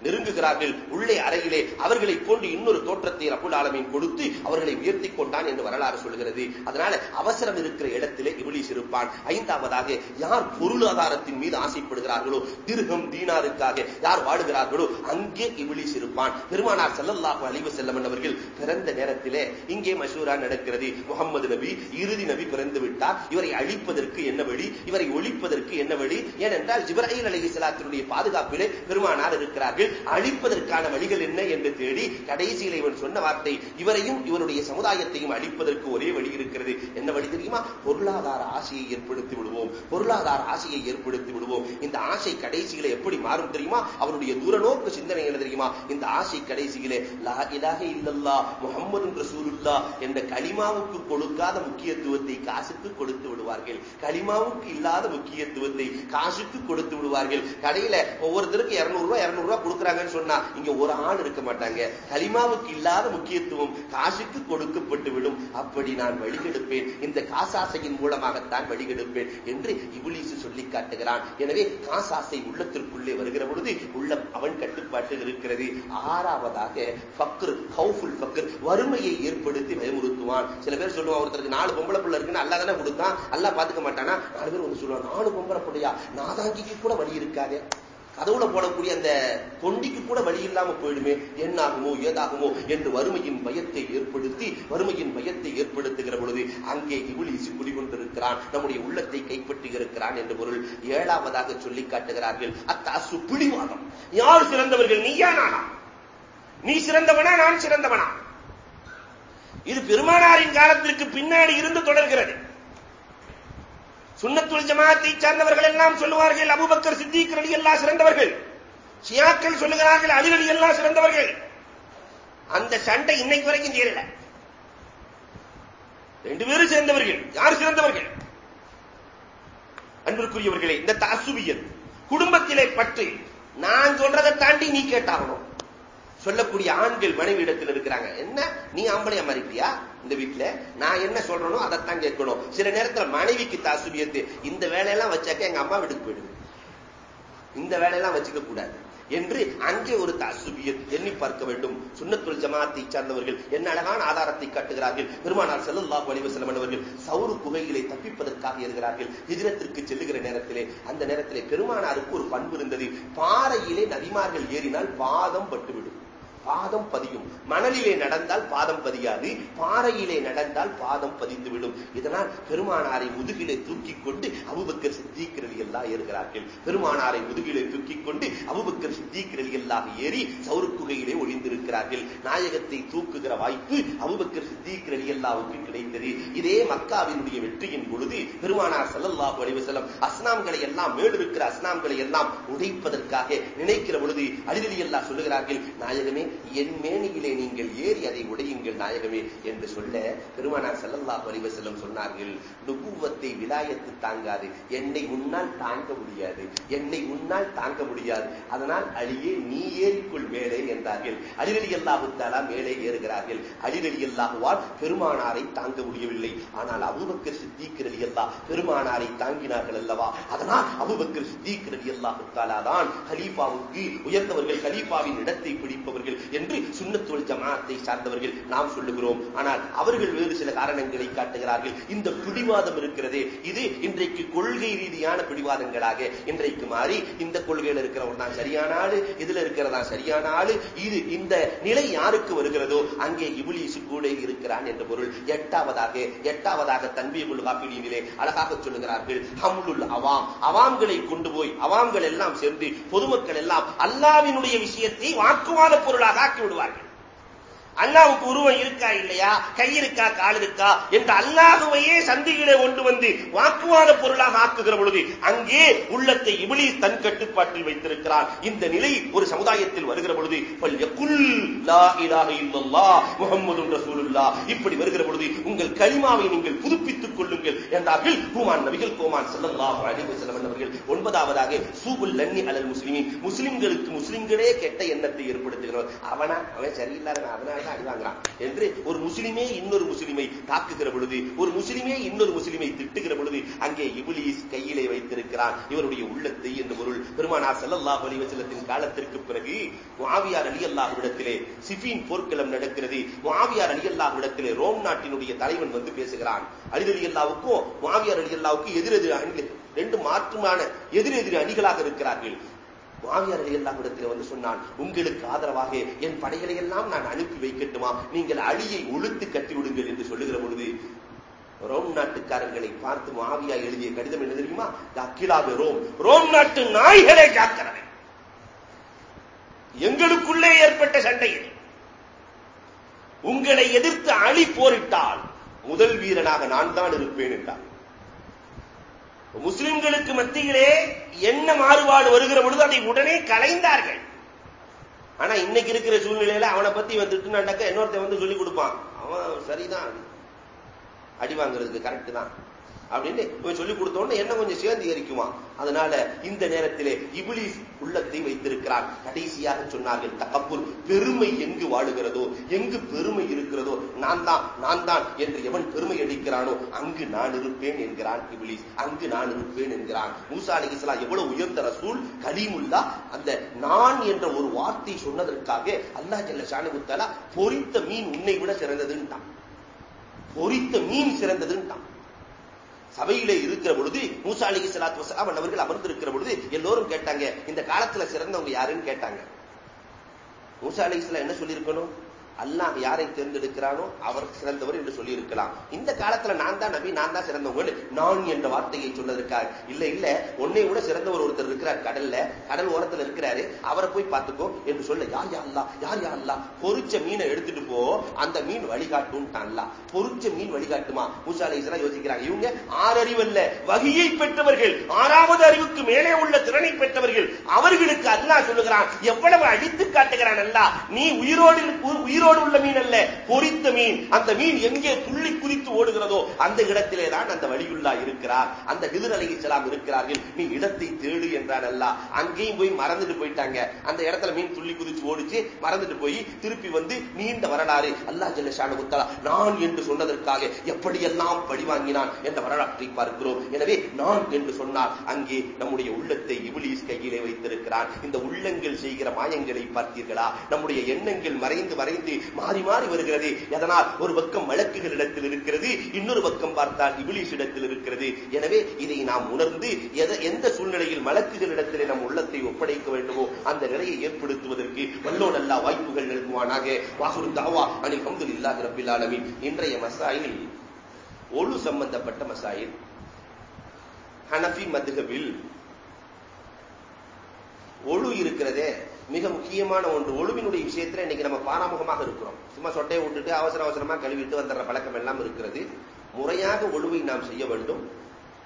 நெருங்குகிறார்கள். உள்ளே அறையிலே அவர்களை போன்று இன்னொரு தோற்றத்தை ரபுல் ஆலமீன் கொடுத்து அவர்களை உயர்த்தி கொண்டான் என்று வரலாறு சொல்கிறது. அதனால அவசரம் இருக்கிற இடத்திலே இவளிஸ் இருப்பான். ஐந்தாவதாக யார் பொருளாதாரத்தின் மீது ஆசைப்படுகிறார்களோ திருகம் தீனாருக்காக யார் வாடுகிறார்களோ அங்கே இவளிஸ் இருப்பான். பெருமானார் ஸல்லல்லாஹு அழிவு செல்லமன் அவர்கள் பிறந்த நேரத்திலே இங்கே மஷூரா நடக்கிறது. முகமது நபி இறுதி நபி பிறந்து விட்டார். இவரை அழிப்பதற்கு என்ன வழி? இவரை ஒழிப்பதற்கு என்ன வழி? ஏனென்றால் ஜிப்ராஹிம் அலைஹிஸ்ஸலாத்தினுடைய பாதுகாப்பிலே பெருமானார் இருக்கிறார்கள். அழிப்பதற்கான வழிகள் என்ன என்று தேடி கடைசியில் இவன் சொன்ன வார்த்தை இவரையும் இவனுடைய சமுதாயத்தையும் அழிப்பதற்கு ஒரே வழி இருக்கிறது. என்ன வழி தெரியுமா? பொருளாதார ஆசையை ஏற்படுத்தி விடுவோம். பொருளாதார ஆசையை ஏற்படுத்தி விடுவோம். இந்த ஆசை கடைசியில எப்படி மாறும் தெரியுமா? அவனுடைய தூரநோக்கு சிந்தனை என்ன தெரியுமா? இந்த ஆசை கடைசியிலே லா இலாஹ இல்லல்லா முகம்மது ரசூலுல்லா என்ற களிமாவுக்கு கொடுக்காத முக்கியத்துவத்தை காசுக்கு கொடுத்து விடுவார்கள். களிமாவுக்கு இல்லாத முக்கியத்துவத்தை காசுக்கு கொடுத்து விடுவார்கள். கடையில ஒவ்வொருத்தருக்கு இருநூறு ரூபாய் இருநூறு ரூபாய் கொடுக்க கொடுக்குறாங்கன்னு சொன்னா இங்க ஒரு ஆள் இருக்க மாட்டாங்க. கலிமாவுக்கு இல்லாத முக்கியத்துவம் காசுக்கு கொடுக்கப்பட்டு விடும் அப்படி நான் வழிகெடுப்பேன். இந்த காசாசையின் மூலமாகத்தான் வழிகெடுப்பேன் என்று இபுலீசு சொல்லி காட்டுகிறான். எனவே காசாசை உள்ளத்திற்குள்ளே வருகிற பொழுது உள்ளம் அவன் கட்டுப்பாட்டில் இருக்கிறது. ஆறாவதாக ஃபக்ர் ஹவுஃபுல் ஃபக்ர் வறுமையை ஏற்படுத்தி பயமுறுத்துவான் சில பேர் சொல்லுவான் ஒருத்தருக்கு நாலு பொம்பளை பிள்ளை இருக்குன்னு அல்லா தானே கொடுத்தான். அல்லா பாத்துக்க மாட்டானா? நாலு பேர் வந்து சொல்லுவான் நாலு பொம்பளை பிள்ளையா? நாதாங்கிக்கு கூட வழி இருக்காதே. கதவுல போடக்கூடிய அந்த தொண்டிக்கு கூட வழி இல்லாம போயிடுமே. என்னாகுமோ ஏதாகுமோ என்று வறுமையின் பயத்தை ஏற்படுத்தி வறுமையின் பயத்தை ஏற்படுத்துகிற பொழுது அங்கே இவுளீசி குடிகொண்டிருக்கிறான். நம்முடைய உள்ளத்தை கைப்பற்றி இருக்கிறான் என்று பொருள் ஏழாவதாக சொல்லி காட்டுகிறார்கள். அத்தாசு பிடிவாதம். யார் சிறந்தவர்கள்? நீயா நானா நீ சிறந்தவனா நான் சிறந்தவனா? இது பெருமானாரின் காலத்திற்கு பின்னாடி இருந்து தொடர்கிறது. சுண்ணத்துல் ஜமாத்தை சார்ந்தவர்கள் எல்லாம் சொல்லுவார்கள் அபுபக்கர் சித்திக் அலி எல்லாம் சிறந்தவர்கள். ஷியாக்கள் சொல்லுகிறார்கள் அலி அலி எல்லாம் சிறந்தவர்கள். அந்த சண்டை இன்னைக்கு வரைக்கும் சேரல. ரெண்டு பேரும் சேர்ந்தவர்கள். யார் சிறந்தவர்கள்? அன்பிற்குரியவர்களே இந்த தாசுபியல் குடும்பத்திலே பற்றி நான் சொல்றதை தாண்டி நீ கேட்டாகணும். சொல்லக்கூடிய ஆண்கள் மனைவி இடத்தில் இருக்கிறாங்க. என்ன? நீ ஆம்பளையா மாறிட்டியா? இந்த வீட்டுல நான் என்ன சொல்றனோ அதைத்தான் கேட்கணும். சில நேரத்துல மனைவிக்கு தாசுபியத்து இந்த வேலையெல்லாம் வச்சாக்க எங்க அம்மா வீட்டுக்கு போயிடுது. இந்த வேலையெல்லாம் வச்சுக்க கூடாது என்று அங்கே ஒரு தாசுபியத் எண்ணி பார்க்க வேண்டும். சுண்ணத்துள் ஜமாத்தை சார்ந்தவர்கள் என்ன அழகான ஆதாரத்தை காட்டுகிறார்கள். பெருமானார் செல்லல்லாஹு அலைஹி வஸல்லம் அவர்கள் சவுரு குகையிலே தப்பிப்பதற்காக இருக்கிறார்கள் ஹிஜரத்திற்கு செல்லுகிற நேரத்திலே அந்த நேரத்திலே பெருமானாருக்கு ஒரு பண்பு இருந்தது. பாறையிலே நதிமார்கள் ஏறினால் பாதம் பட்டுவிடும். பாதம் பதியும். மணலிலே நடந்தால் பாதம் பதியாது பாறையிலே நடந்தால் பாதம் பதிந்துவிடும். இதனால் பெருமானாரை முதுகிலே தூக்கிக் கொண்டு அபுபக்கர் சித்திக்கிறது எல்லாம் ஏறுகிறார்கள். பெருமானாரை முதுகிலே தூக்கிக் கொண்டு அபுபக்கர் சித்திக்கிறது எல்லாம் ஏறி சவுருக்குகையிலே ஒளிந்திருக்கிறார்கள். நாயகத்தை தூக்குகிற வாய்ப்பு அபுபக்கர் சித்திக்கிறது எல்லாவுக்கு கிடைத்தது. இதே மக்காவினுடைய வெற்றியின் பொழுது பெருமானார் செல்லல்லா அலைஹி அஸ்னாம்களை எல்லாம் மேலிருக்கிற அஸ்னாம்களை எல்லாம் உடைப்பதற்காக நினைக்கிற பொழுது அலிரலி எல்லாம் சொல்லுகிறார்கள் நாயகமே என் மேனியிலே நீங்கள் ஏறி அதை உடையுங்கள் நாயகமே என்று சொல்ல பெருமானார் செல்லல்லா அலைஹி சொன்னார்கள். நுகுவத்தை விலாயத்து தாங்காது. என்னை உன்னால் தாங்க முடியாது. என்னை உன்னால் தாங்க முடியாது. அதனால் அழியே நீ ஏறிக்குள் மேலே என்றார்கள். அழிவெளி அல்லாஹு மேலே ஏறுகிறார்கள். அழிவெளி அல்லாஹுவால் பெருமானாரை தாங்க முடியவில்லை. ஆனால் அபுபக்கர் சித்திக் ரலி பெருமானாரை தாங்கினார்கள் அல்லவா? அதனால் அபுபக்கர் சித்திக் ரலி தான் ஹலீஃபாவுக்கு உயர்ந்தவர்கள் ஹலீஃபாவின் இடத்தை பிடிப்பவர்கள் என்று சுண்ணத்தோல் ஜமாத்தை சார்ந்தவர்கள் நாம் சொல்லுகிறோம். ஆனால் அவர்கள் வேறு சில காரணங்களை காட்டுகிறார்கள். இந்த பிடிவாதம் இருக்கிறது இது இன்றைக்கு கொள்கை ரீதியான பிடிவாதங்களாக இன்றைக்கு மாறி இந்த கொள்கையில் இருக்கிறவன் தான் சரியான ஆளு இதுல இருக்கிறதா சரியான ஆளு இது இந்த நிலை யாருக்கு வருகிறதோ அங்கே இபுலீசு கூட இருக்கிறான் என்ற பொருள். எட்டாவதாக எட்டாவதாக தன்பியகுல் காப்பீடியிலே அழகாக சொல்லுகிறார்கள் ஹம்லுல் அவாம். அவாம்களை கொண்டு போய் அவாம்கள் எல்லாம் சேர்ந்து பொதுமக்கள் எல்லாம் அல்லாவினுடைய விஷயத்தை வாக்குவாத பொருளாக ஆக்கி விடுவார்கள். அல்லாவுக்கு உருவம் இருக்கா இல்லையா? கை இருக்கா? கால் இருக்கா? என்று அல்லாஹுவையே சந்திகளை கொண்டு வந்து வாக்குவாத பொருளாக ஆக்குகிற பொழுது அங்கே உள்ளத்தை இவளி தன் கட்டுப்பாட்டில் வைத்திருக்கிறார். இந்த நிலை ஒரு சமுதாயத்தில் வருகிற பொழுது முகமது ரசூலுல்லா இப்படி வருகிற பொழுது உங்கள் களிமாவை நீங்கள் புதுப்பித்துக் கொள்ளுங்கள் என்றார்கள் கூமான் நபிகள் கோமான் செல்லல்லாஹு அலைஹி வஸல்லம் அவர்கள். ஒன்பதாவதாக சூகுல் லன்னி அலல் முஸ்லிமின். முஸ்லிம்களுக்கு முஸ்லிம்களே கெட்ட எண்ணத்தை ஏற்படுத்துகிறவர் அவனா? அவன் சரியில்லாத அதனால அடி வாங்குறான் என்று ஒரு முஸ்லிமே இன்னொரு முஸ்லிமை தாக்குகிற பொழுது ஒரு முஸ்லிமே இன்னொரு முஸ்லிமை திட்டுகிற பொழுது அங்கே இபிலிஸ் கையிலே வைத்திருக்கிறான். இவருடைய உள்ளத்தை என்று பொருள் பெருமானா செல்லல்லா அலைஹி காலத்திற்கு பிறகு மாவியார் அலி இடத்திலே சிபின் போர்க்களம் நடக்கிறது. மாவியார் அலி இடத்திலே ரோம் நாட்டினுடைய தலைவன் வந்து பேசுகிறான். அலி ரலியல்லாஹுக்கும் முஆவியார் ரலியல்லாஹுக்கு எதிரெதிர் அணிகள் ரெண்டு மாற்றுமான எதிரெதிர் அணிகளாக இருக்கிறார்கள். மாவியார் எல்லாம் இடத்தில் வந்து சொன்னான் உங்களுக்கு ஆதரவாக என் படைகளை எல்லாம் நான் அனுப்பி வைக்கட்டுமா? நீங்கள் அழியை ஒழுத்து கட்டி விடுங்கள் என்று சொல்லுகிற பொழுது ரோம் நாட்டுக்காரர்களை பார்த்து மாவியா எழுதிய கடிதம் என்ன தெரியுமா? அக்கிலாவே ரோம் ரோம் நாட்டு நாய்களே ஜாக்கிரதை எங்களுக்குள்ளே ஏற்பட்ட சண்டையில் உங்களை எதிர்த்து அழி போரிட்டால் முதல் வீரனாக நான் தான் இருப்பேன் என்றார். முஸ்லிம்களுக்கு மத்தியிலே என்ன மாறுபாடு வருகிற பொழுது அதை உடனே கலைந்தார்கள். ஆனா இன்னைக்கு இருக்கிற சூழ்நிலையில அவனை பத்தி இவன் திட்டுனாண்டாக்க இன்னொருத்த வந்து சொல்லிக் கொடுப்பான். அவன் சரிதான். அடி வாங்குறதுக்கு கரெக்ட் தான். அப்படின்னு இவன் சொல்லி கொடுத்தோன்னு என்ன கொஞ்சம் சேர்ந்து எரிக்குமா? அதனால இந்த நேரத்திலே இபிலிஸ் உள்ளத்தை வைத்திருக்கிறான் கடைசியாக சொன்னார்கள் தகப்பூர் பெருமை எங்கு வாழுகிறதோ எங்கு பெருமை இருக்கிறதோ நான் தான் நான் தான் என்று எவன் பெருமை அடிக்கிறானோ அங்கு நான் இருப்பேன் என்கிறான் இபிலிஸ். அங்கு நான் இருப்பேன் என்கிறான். மூசா அலி இஸ்லாம் எவ்வளவு உயர்ந்த ரசூல் கலீமுல்லா அந்த நான் என்ற ஒரு வார்த்தை சொன்னதற்காக அல்லா ஜல்ல ஷானுகுத்தாலா பொறித்த மீன் உன்னை விட சிறந்ததுன்ட்டான். பொறித்த மீன் சிறந்ததுன்ட்டான். சபையிலே இருக்கிற பொழுது மூசா அலி சலாத் வசலாம் அவர்கள் அமர்ந்திருக்கிற பொழுது எல்லோரும் கேட்டாங்க இந்த காலத்துல சிறந்தவங்க யாருன்னு கேட்டாங்க. மூசா அலி என்ன சொல்லியிருக்கணும்? அல்லாஹ் யாரை தேர்ந்தெடுக்கிறானோ அவர் சிறந்தவர் என்று சொல்லி இருக்கலாம் இந்த காலத்துல நான் தான் நபி நான் தான் சிறந்தவங்க நான் என்ற வார்த்தையை சொன்னதற்காக. இல்ல இல்ல உன்னை விட சிறந்தவர் ஒருத்தர் இருக்கிறார் கடல்ல. கடல் ஓரத்துல இருக்கிறாரு. அவரை போய் பார்த்துக்கோ என்று சொல்ல யார் யா அல்லா யார் யா அல்லா பொறிச்ச மீனை எடுத்துட்டு போ. அந்த மீன் வழிகாட்டும் அல்லா பொறிச்ச மீன் வழிகாட்டுமா? மூசா அலி யோசிக்கிறாங்க. இவங்க ஆறு அறிவு அல்ல வகையை பெற்றவர்கள் ஆறாவது அறிவுக்கு மேலே உள்ள திறனை பெற்றவர்கள். அவர்களுக்கு அல்லாஹ் சொல்லுகிறான் எவ்வளவு அழித்து காட்டுகிறான் அல்லா நீ உயிரோடு உயிரோடு உயிரோடு உள்ள மீன் அல்ல பொறித்த மீன். அந்த மீன் எங்கே துள்ளி குதித்து ஓடுகிறதோ அந்த இடத்திலே தான் அந்த வழியுள்ளா இருக்கிறார். அந்த ஹிதர் அலி இருக்கிறார்கள். நீ இடத்தை தேடு என்றான் அல்ல. அங்கேயும் போய் மறந்துட்டு போயிட்டாங்க. அந்த இடத்துல மீன் துள்ளி குதிச்சு ஓடிச்சு. மறந்துட்டு போய் திருப்பி வந்து நீண்ட வரலாறு. அல்லா ஜல்லஷானு குத்தலா நான் என்று சொன்னதற்காக எப்படியெல்லாம் பழி வாங்கினான் என்ற வரலாற்றை பார்க்கிறோம். எனவே நான் என்று சொன்னால் அங்கே நம்முடைய உள்ளத்தை இபிலிஸ் கையிலே வைத்திருக்கிறான். இந்த உள்ளங்கள் செய்கிற மாயங்களை பார்த்தீர்களா? நம்முடைய எண்ணங்கள் மறைந்து மறைந்து மாறி மாறி வருகிறது. அதனால் ஒரு பக்கம் வழக்குகள் இடத்தில் இருக்கிறது இன்னொரு பக்கம் பார்த்தால் இபிலிஸ் இடத்தில் இருக்கிறது. எனவே இதை நாம் உணர்ந்து எந்த சூழ்நிலையில் வழக்குகளிடத்திலே நம் உள்ளத்தை ஒப்படைக்க வேண்டுமோ அந்த நிலையை ஏற்படுத்துவதற்கு வல்லோ நல்லா வாய்ப்புகள் நல்குவானாக. வாகுரு தாவா அணி ஹம்து இல்லாஹ் ரபில் இன்றைய மசாயில் ஒழு சம்பந்தப்பட்ட மசாயில் ஹனபி மதுகவில் ஒழு இருக்கிறதே. மிக முக்கியமான ஒன்று. ஒழுவினுடைய விஷயத்துல இன்னைக்கு நம்ம பாராமுகமாக இருக்கிறோம். சும்மா சொட்டையை விட்டுட்டு அவசர அவசரமா கழுவிட்டு வந்துடுற பழக்கம் எல்லாம் இருக்கிறது. முறையாக ஒழுவை நாம் செய்ய வேண்டும்.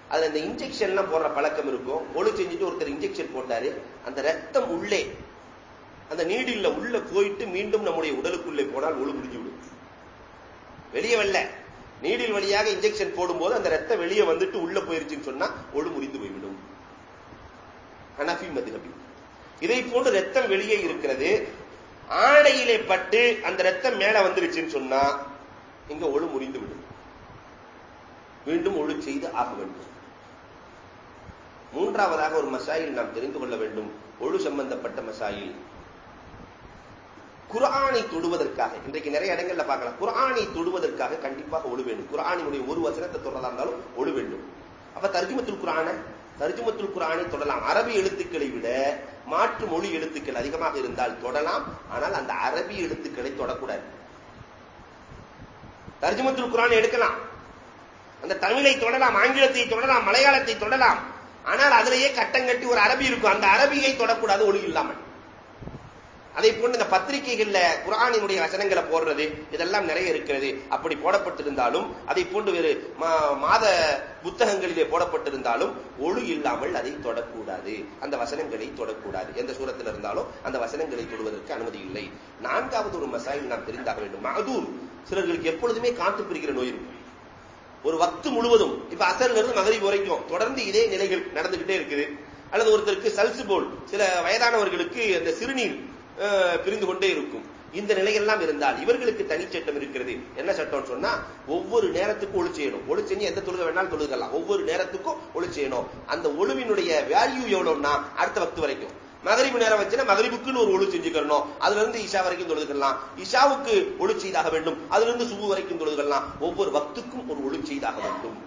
அதுல இந்த இன்ஜெக்ஷன் எல்லாம் போடுற பழக்கம் இருக்கும். ஒழு செஞ்சுட்டு ஒருத்தர் இன்ஜெக்ஷன் போட்டாரு. அந்த ரத்தம் உள்ளே அந்த நீடில்ல உள்ள போயிட்டு மீண்டும் நம்முடைய உடலுக்குள்ளே போனால் ஒழு முடிஞ்சு விடும். வெளியே வரல. நீடில் வழியாக இன்ஜெக்ஷன் போடும்போது அந்த ரத்தம் வெளியே வந்துட்டு உள்ள போயிருச்சுன்னு சொன்னா ஒழு முறிந்து போய்விடும். ஹனஃபி மதுகபி இதை போன்று ரத்தம் வெளியே இருக்கிறது. ஆடையிலே பட்டு அந்த ரத்தம் மேல வந்துருச்சுன்னு சொன்னா இங்க ஒழு முறிந்து விடும். மீண்டும் ஒழு செய்து ஆக வேண்டும். மூன்றாவதாக ஒரு மசாயில் நாம் தெரிந்து கொள்ள வேண்டும். ஒழு சம்பந்தப்பட்ட மசாயில். குரானை தொடுவதற்காக இன்றைக்கு நிறைய இடங்கள்ல பார்க்கலாம். குரானை தொடுவதற்காக கண்டிப்பாக ஒழு வேண்டும். குரானினுடைய ஒரு வசனத்தை தொடரதா இருந்தாலும் ஒழு வேண்டும். அப்ப தர்ஜுமத்துல் குரான தர்ஜுமத்துல் குரானை தொடலாம். அரபி எழுத்துக்களை விட மாற்று மொழி எழுத்துக்கள் அதிகமாக இருந்தால் தொடலாம். ஆனால் அந்த அரபி எழுத்துக்களை தொடக்கூடாது. தர்ஜுமத்துல் குரான் எடுக்கலாம். அந்த தமிழை தொடலாம் ஆங்கிலத்தை தொடலாம் மலையாளத்தை தொடலாம். ஆனால் அதிலேயே கட்டம் கட்டி ஒரு அரபி இருக்கும். அந்த அரபியை தொடக்கூடாது ஒளி இல்லாமல். அதை போன்று இந்த பத்திரிகைகள்ல குரானினுடைய வசனங்களை போடுறது இதெல்லாம் நிறைய இருக்கிறது. அப்படி போடப்பட்டிருந்தாலும் அதை போன்று வேறு மாத புத்தகங்களிலே போடப்பட்டிருந்தாலும் ஒழு இல்லாமல் அதை தொடக்கூடாது. அந்த வசனங்களை தொடக்கூடாது. எந்த சூரத்தில் இருந்தாலும் அந்த வசனங்களை தொடுவதற்கு அனுமதி இல்லை. நான்காவது ஒரு மசாயில் நாம் தெரிந்தாக வேண்டும். மகதூர் சிலர்களுக்கு எப்பொழுதுமே காத்து பிரிக்கிற நோய் இருக்கும். ஒரு வக்து முழுவதும் இப்ப அசல்ல இருந்து மகரி வரைக்கும் தொடர்ந்து இதே நிலைகள் நடந்துகிட்டே இருக்குது. அல்லது ஒருத்தருக்கு சல்சு போல் சில வயதானவர்களுக்கு அந்த சிறுநீர் பிரிந்து கொண்டே இருக்கும். இந்த நிலையெல்லாம் இருந்தால் இவர்களுக்கு தனிச்சட்டம் இருக்கிறது. என்ன சட்டம் சொன்னா ஒவ்வொரு நேரத்துக்கும் ஒளி செய்யணும். ஒளி செஞ்சு எந்த தொழுக வேணாலும் தொழுகலாம். ஒவ்வொரு நேரத்துக்கும் ஒளி செய்யணும். அந்த ஒழுவினுடைய வேல்யூ எவ்வளவுன்னா அடுத்த வக்து வரைக்கும். மகரிபு நேரம் வச்சுன்னா மகரிபுக்குன்னு ஒரு ஒளி செஞ்சுக்கணும் அதுல இருந்து இஷா வரைக்கும் தொழுதுக்கலாம். இஷாவுக்கு ஒளி செய்தாக வேண்டும். அதுல இருந்து சுபு வரைக்கும் தொழுதுக்கலாம். ஒவ்வொரு வக்துக்கும் ஒரு ஒளி செய்தாக வேண்டும்.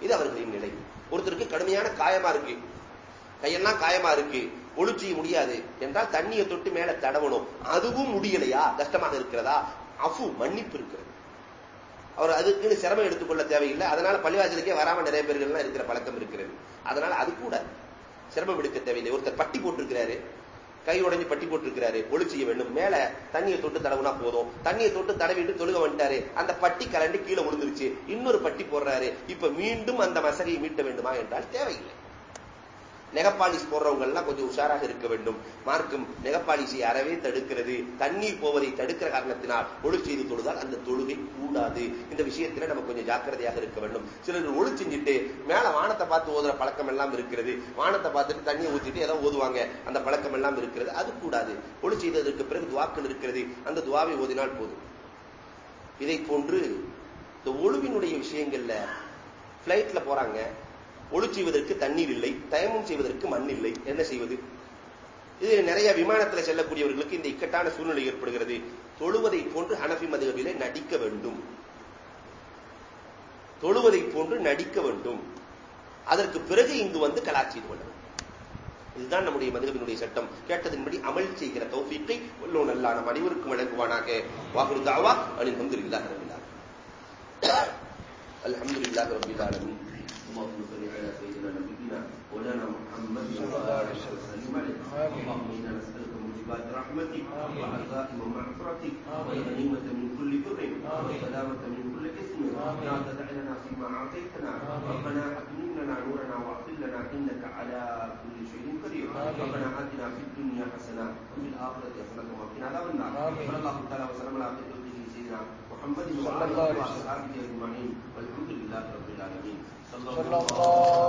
இது அவர்களின் நிலை. ஒருத்தருக்கு கடுமையான காயமா இருக்கு. கையெல்லாம் காயமா இருக்கு. ஒளி செய்ய முடியாது என்றால் தண்ணியை தொட்டு மேல தடவணும். அதுவும் முடியலையா? கஷ்டமாக இருக்கிறதா? அஃபு மன்னிப்பு இருக்கிறது. அவர் அதுக்குன்னு சிரமம் எடுத்துக்கொள்ள தேவையில்லை. அதனால பள்ளிவாசலுக்கே வராம நிறைய பேர்கள்லாம் இருக்கிற பழக்கம் இருக்கிறது. அதனால அது கூட சிரமம் எடுக்க தேவையில்லை. ஒருத்தர் பட்டி போட்டிருக்கிறாரு. கை உடஞ்சி பட்டி போட்டிருக்கிறாரு. ஒளி செய்ய வேண்டும் மேல தண்ணியை தொட்டு தடவுனா போதும். தண்ணியை தொட்டு தடவிட்டு தொழுக வந்துட்டாரு. அந்த பட்டி கலண்டு கீழே விழுந்துருச்சு. இன்னொரு பட்டி போடுறாரு. இப்ப மீண்டும் அந்த மசகையை மீட்ட வேண்டுமா என்றால் தேவையில்லை. நெகப்பாலிஸ் போடுறவங்க எல்லாம் கொஞ்சம் உஷாராக இருக்க வேண்டும். மார்க்கம் நெகப்பாலிசை அறவே தடுக்கிறது. தண்ணீர் போவதை தடுக்கிற காரணத்தினால் ஒழு செய்து தொழுதால் அந்த தொழுகை கூடாது. இந்த விஷயத்துல நம்ம கொஞ்சம் ஜாக்கிரதையாக இருக்க வேண்டும். சிலர் ஒழு செஞ்சுட்டு மேல வானத்தை பார்த்து ஓதுற பழக்கம் எல்லாம் இருக்கிறது. வானத்தை பார்த்துட்டு தண்ணியை ஊற்றிட்டு ஏதோ ஓதுவாங்க. அந்த பழக்கம் எல்லாம் இருக்கிறது. அது கூடாது. ஒழு செய்ததற்கு பிறகு துவாக்கள் இருக்கிறது. அந்த துவாவை ஓதினால் போதும். இதை போன்று இந்த ஒழுவினுடைய விஷயங்கள்ல பிளைட்ல போறாங்க. ஒழு செய்வதற்கு தண்ணீர் இல்லை தயமம் செய்வதற்கு மண் இல்லை. என்ன செய்வது? இது நிறைய விமானத்தில் செல்லக்கூடியவர்களுக்கு இந்த இக்கட்டான சூழ்நிலை ஏற்படுகிறது. தொழுவதை போன்று ஹனபி மதுகபிலே நடிக்க வேண்டும். தொழுவதை போன்று நடிக்க வேண்டும். அதற்கு பிறகு இங்கு வந்து கலாச்சி கொள்ள இதுதான் நம்முடைய மதுகபினுடைய சட்டம். கேட்டதின்படி அமல் செய்கிற தௌஃபீக்கை உள்ளோ நல்லா நம் அனைவருக்கும் வழங்குவானாக. வாகுரு தாவா அலின் அஹமதுல்லாஹ் ரபில்லாஹ் அல்ஹம்துலில்லாஹ் اللهم صل على سيدنا نبينا مولانا محمد اله وسلم. عليه اللهم إنا نسألك موجبات رحمتك وعزائم مغفرتك والغنيمة من كل بر والسلامة من كل اسم لا تدع لنا فيما أعطيتنا. ربنا اتمم لنا نورنا وأغفر لنا إنك على كل شيء قدير. ربنا آتنا في الدنيا حسنة وفي الآخرة حسنة وقنا عذاب النار. صلى الله تعالى وسلم على سيدنا محمد وعلى آله واصحابه اجمعين صلى الله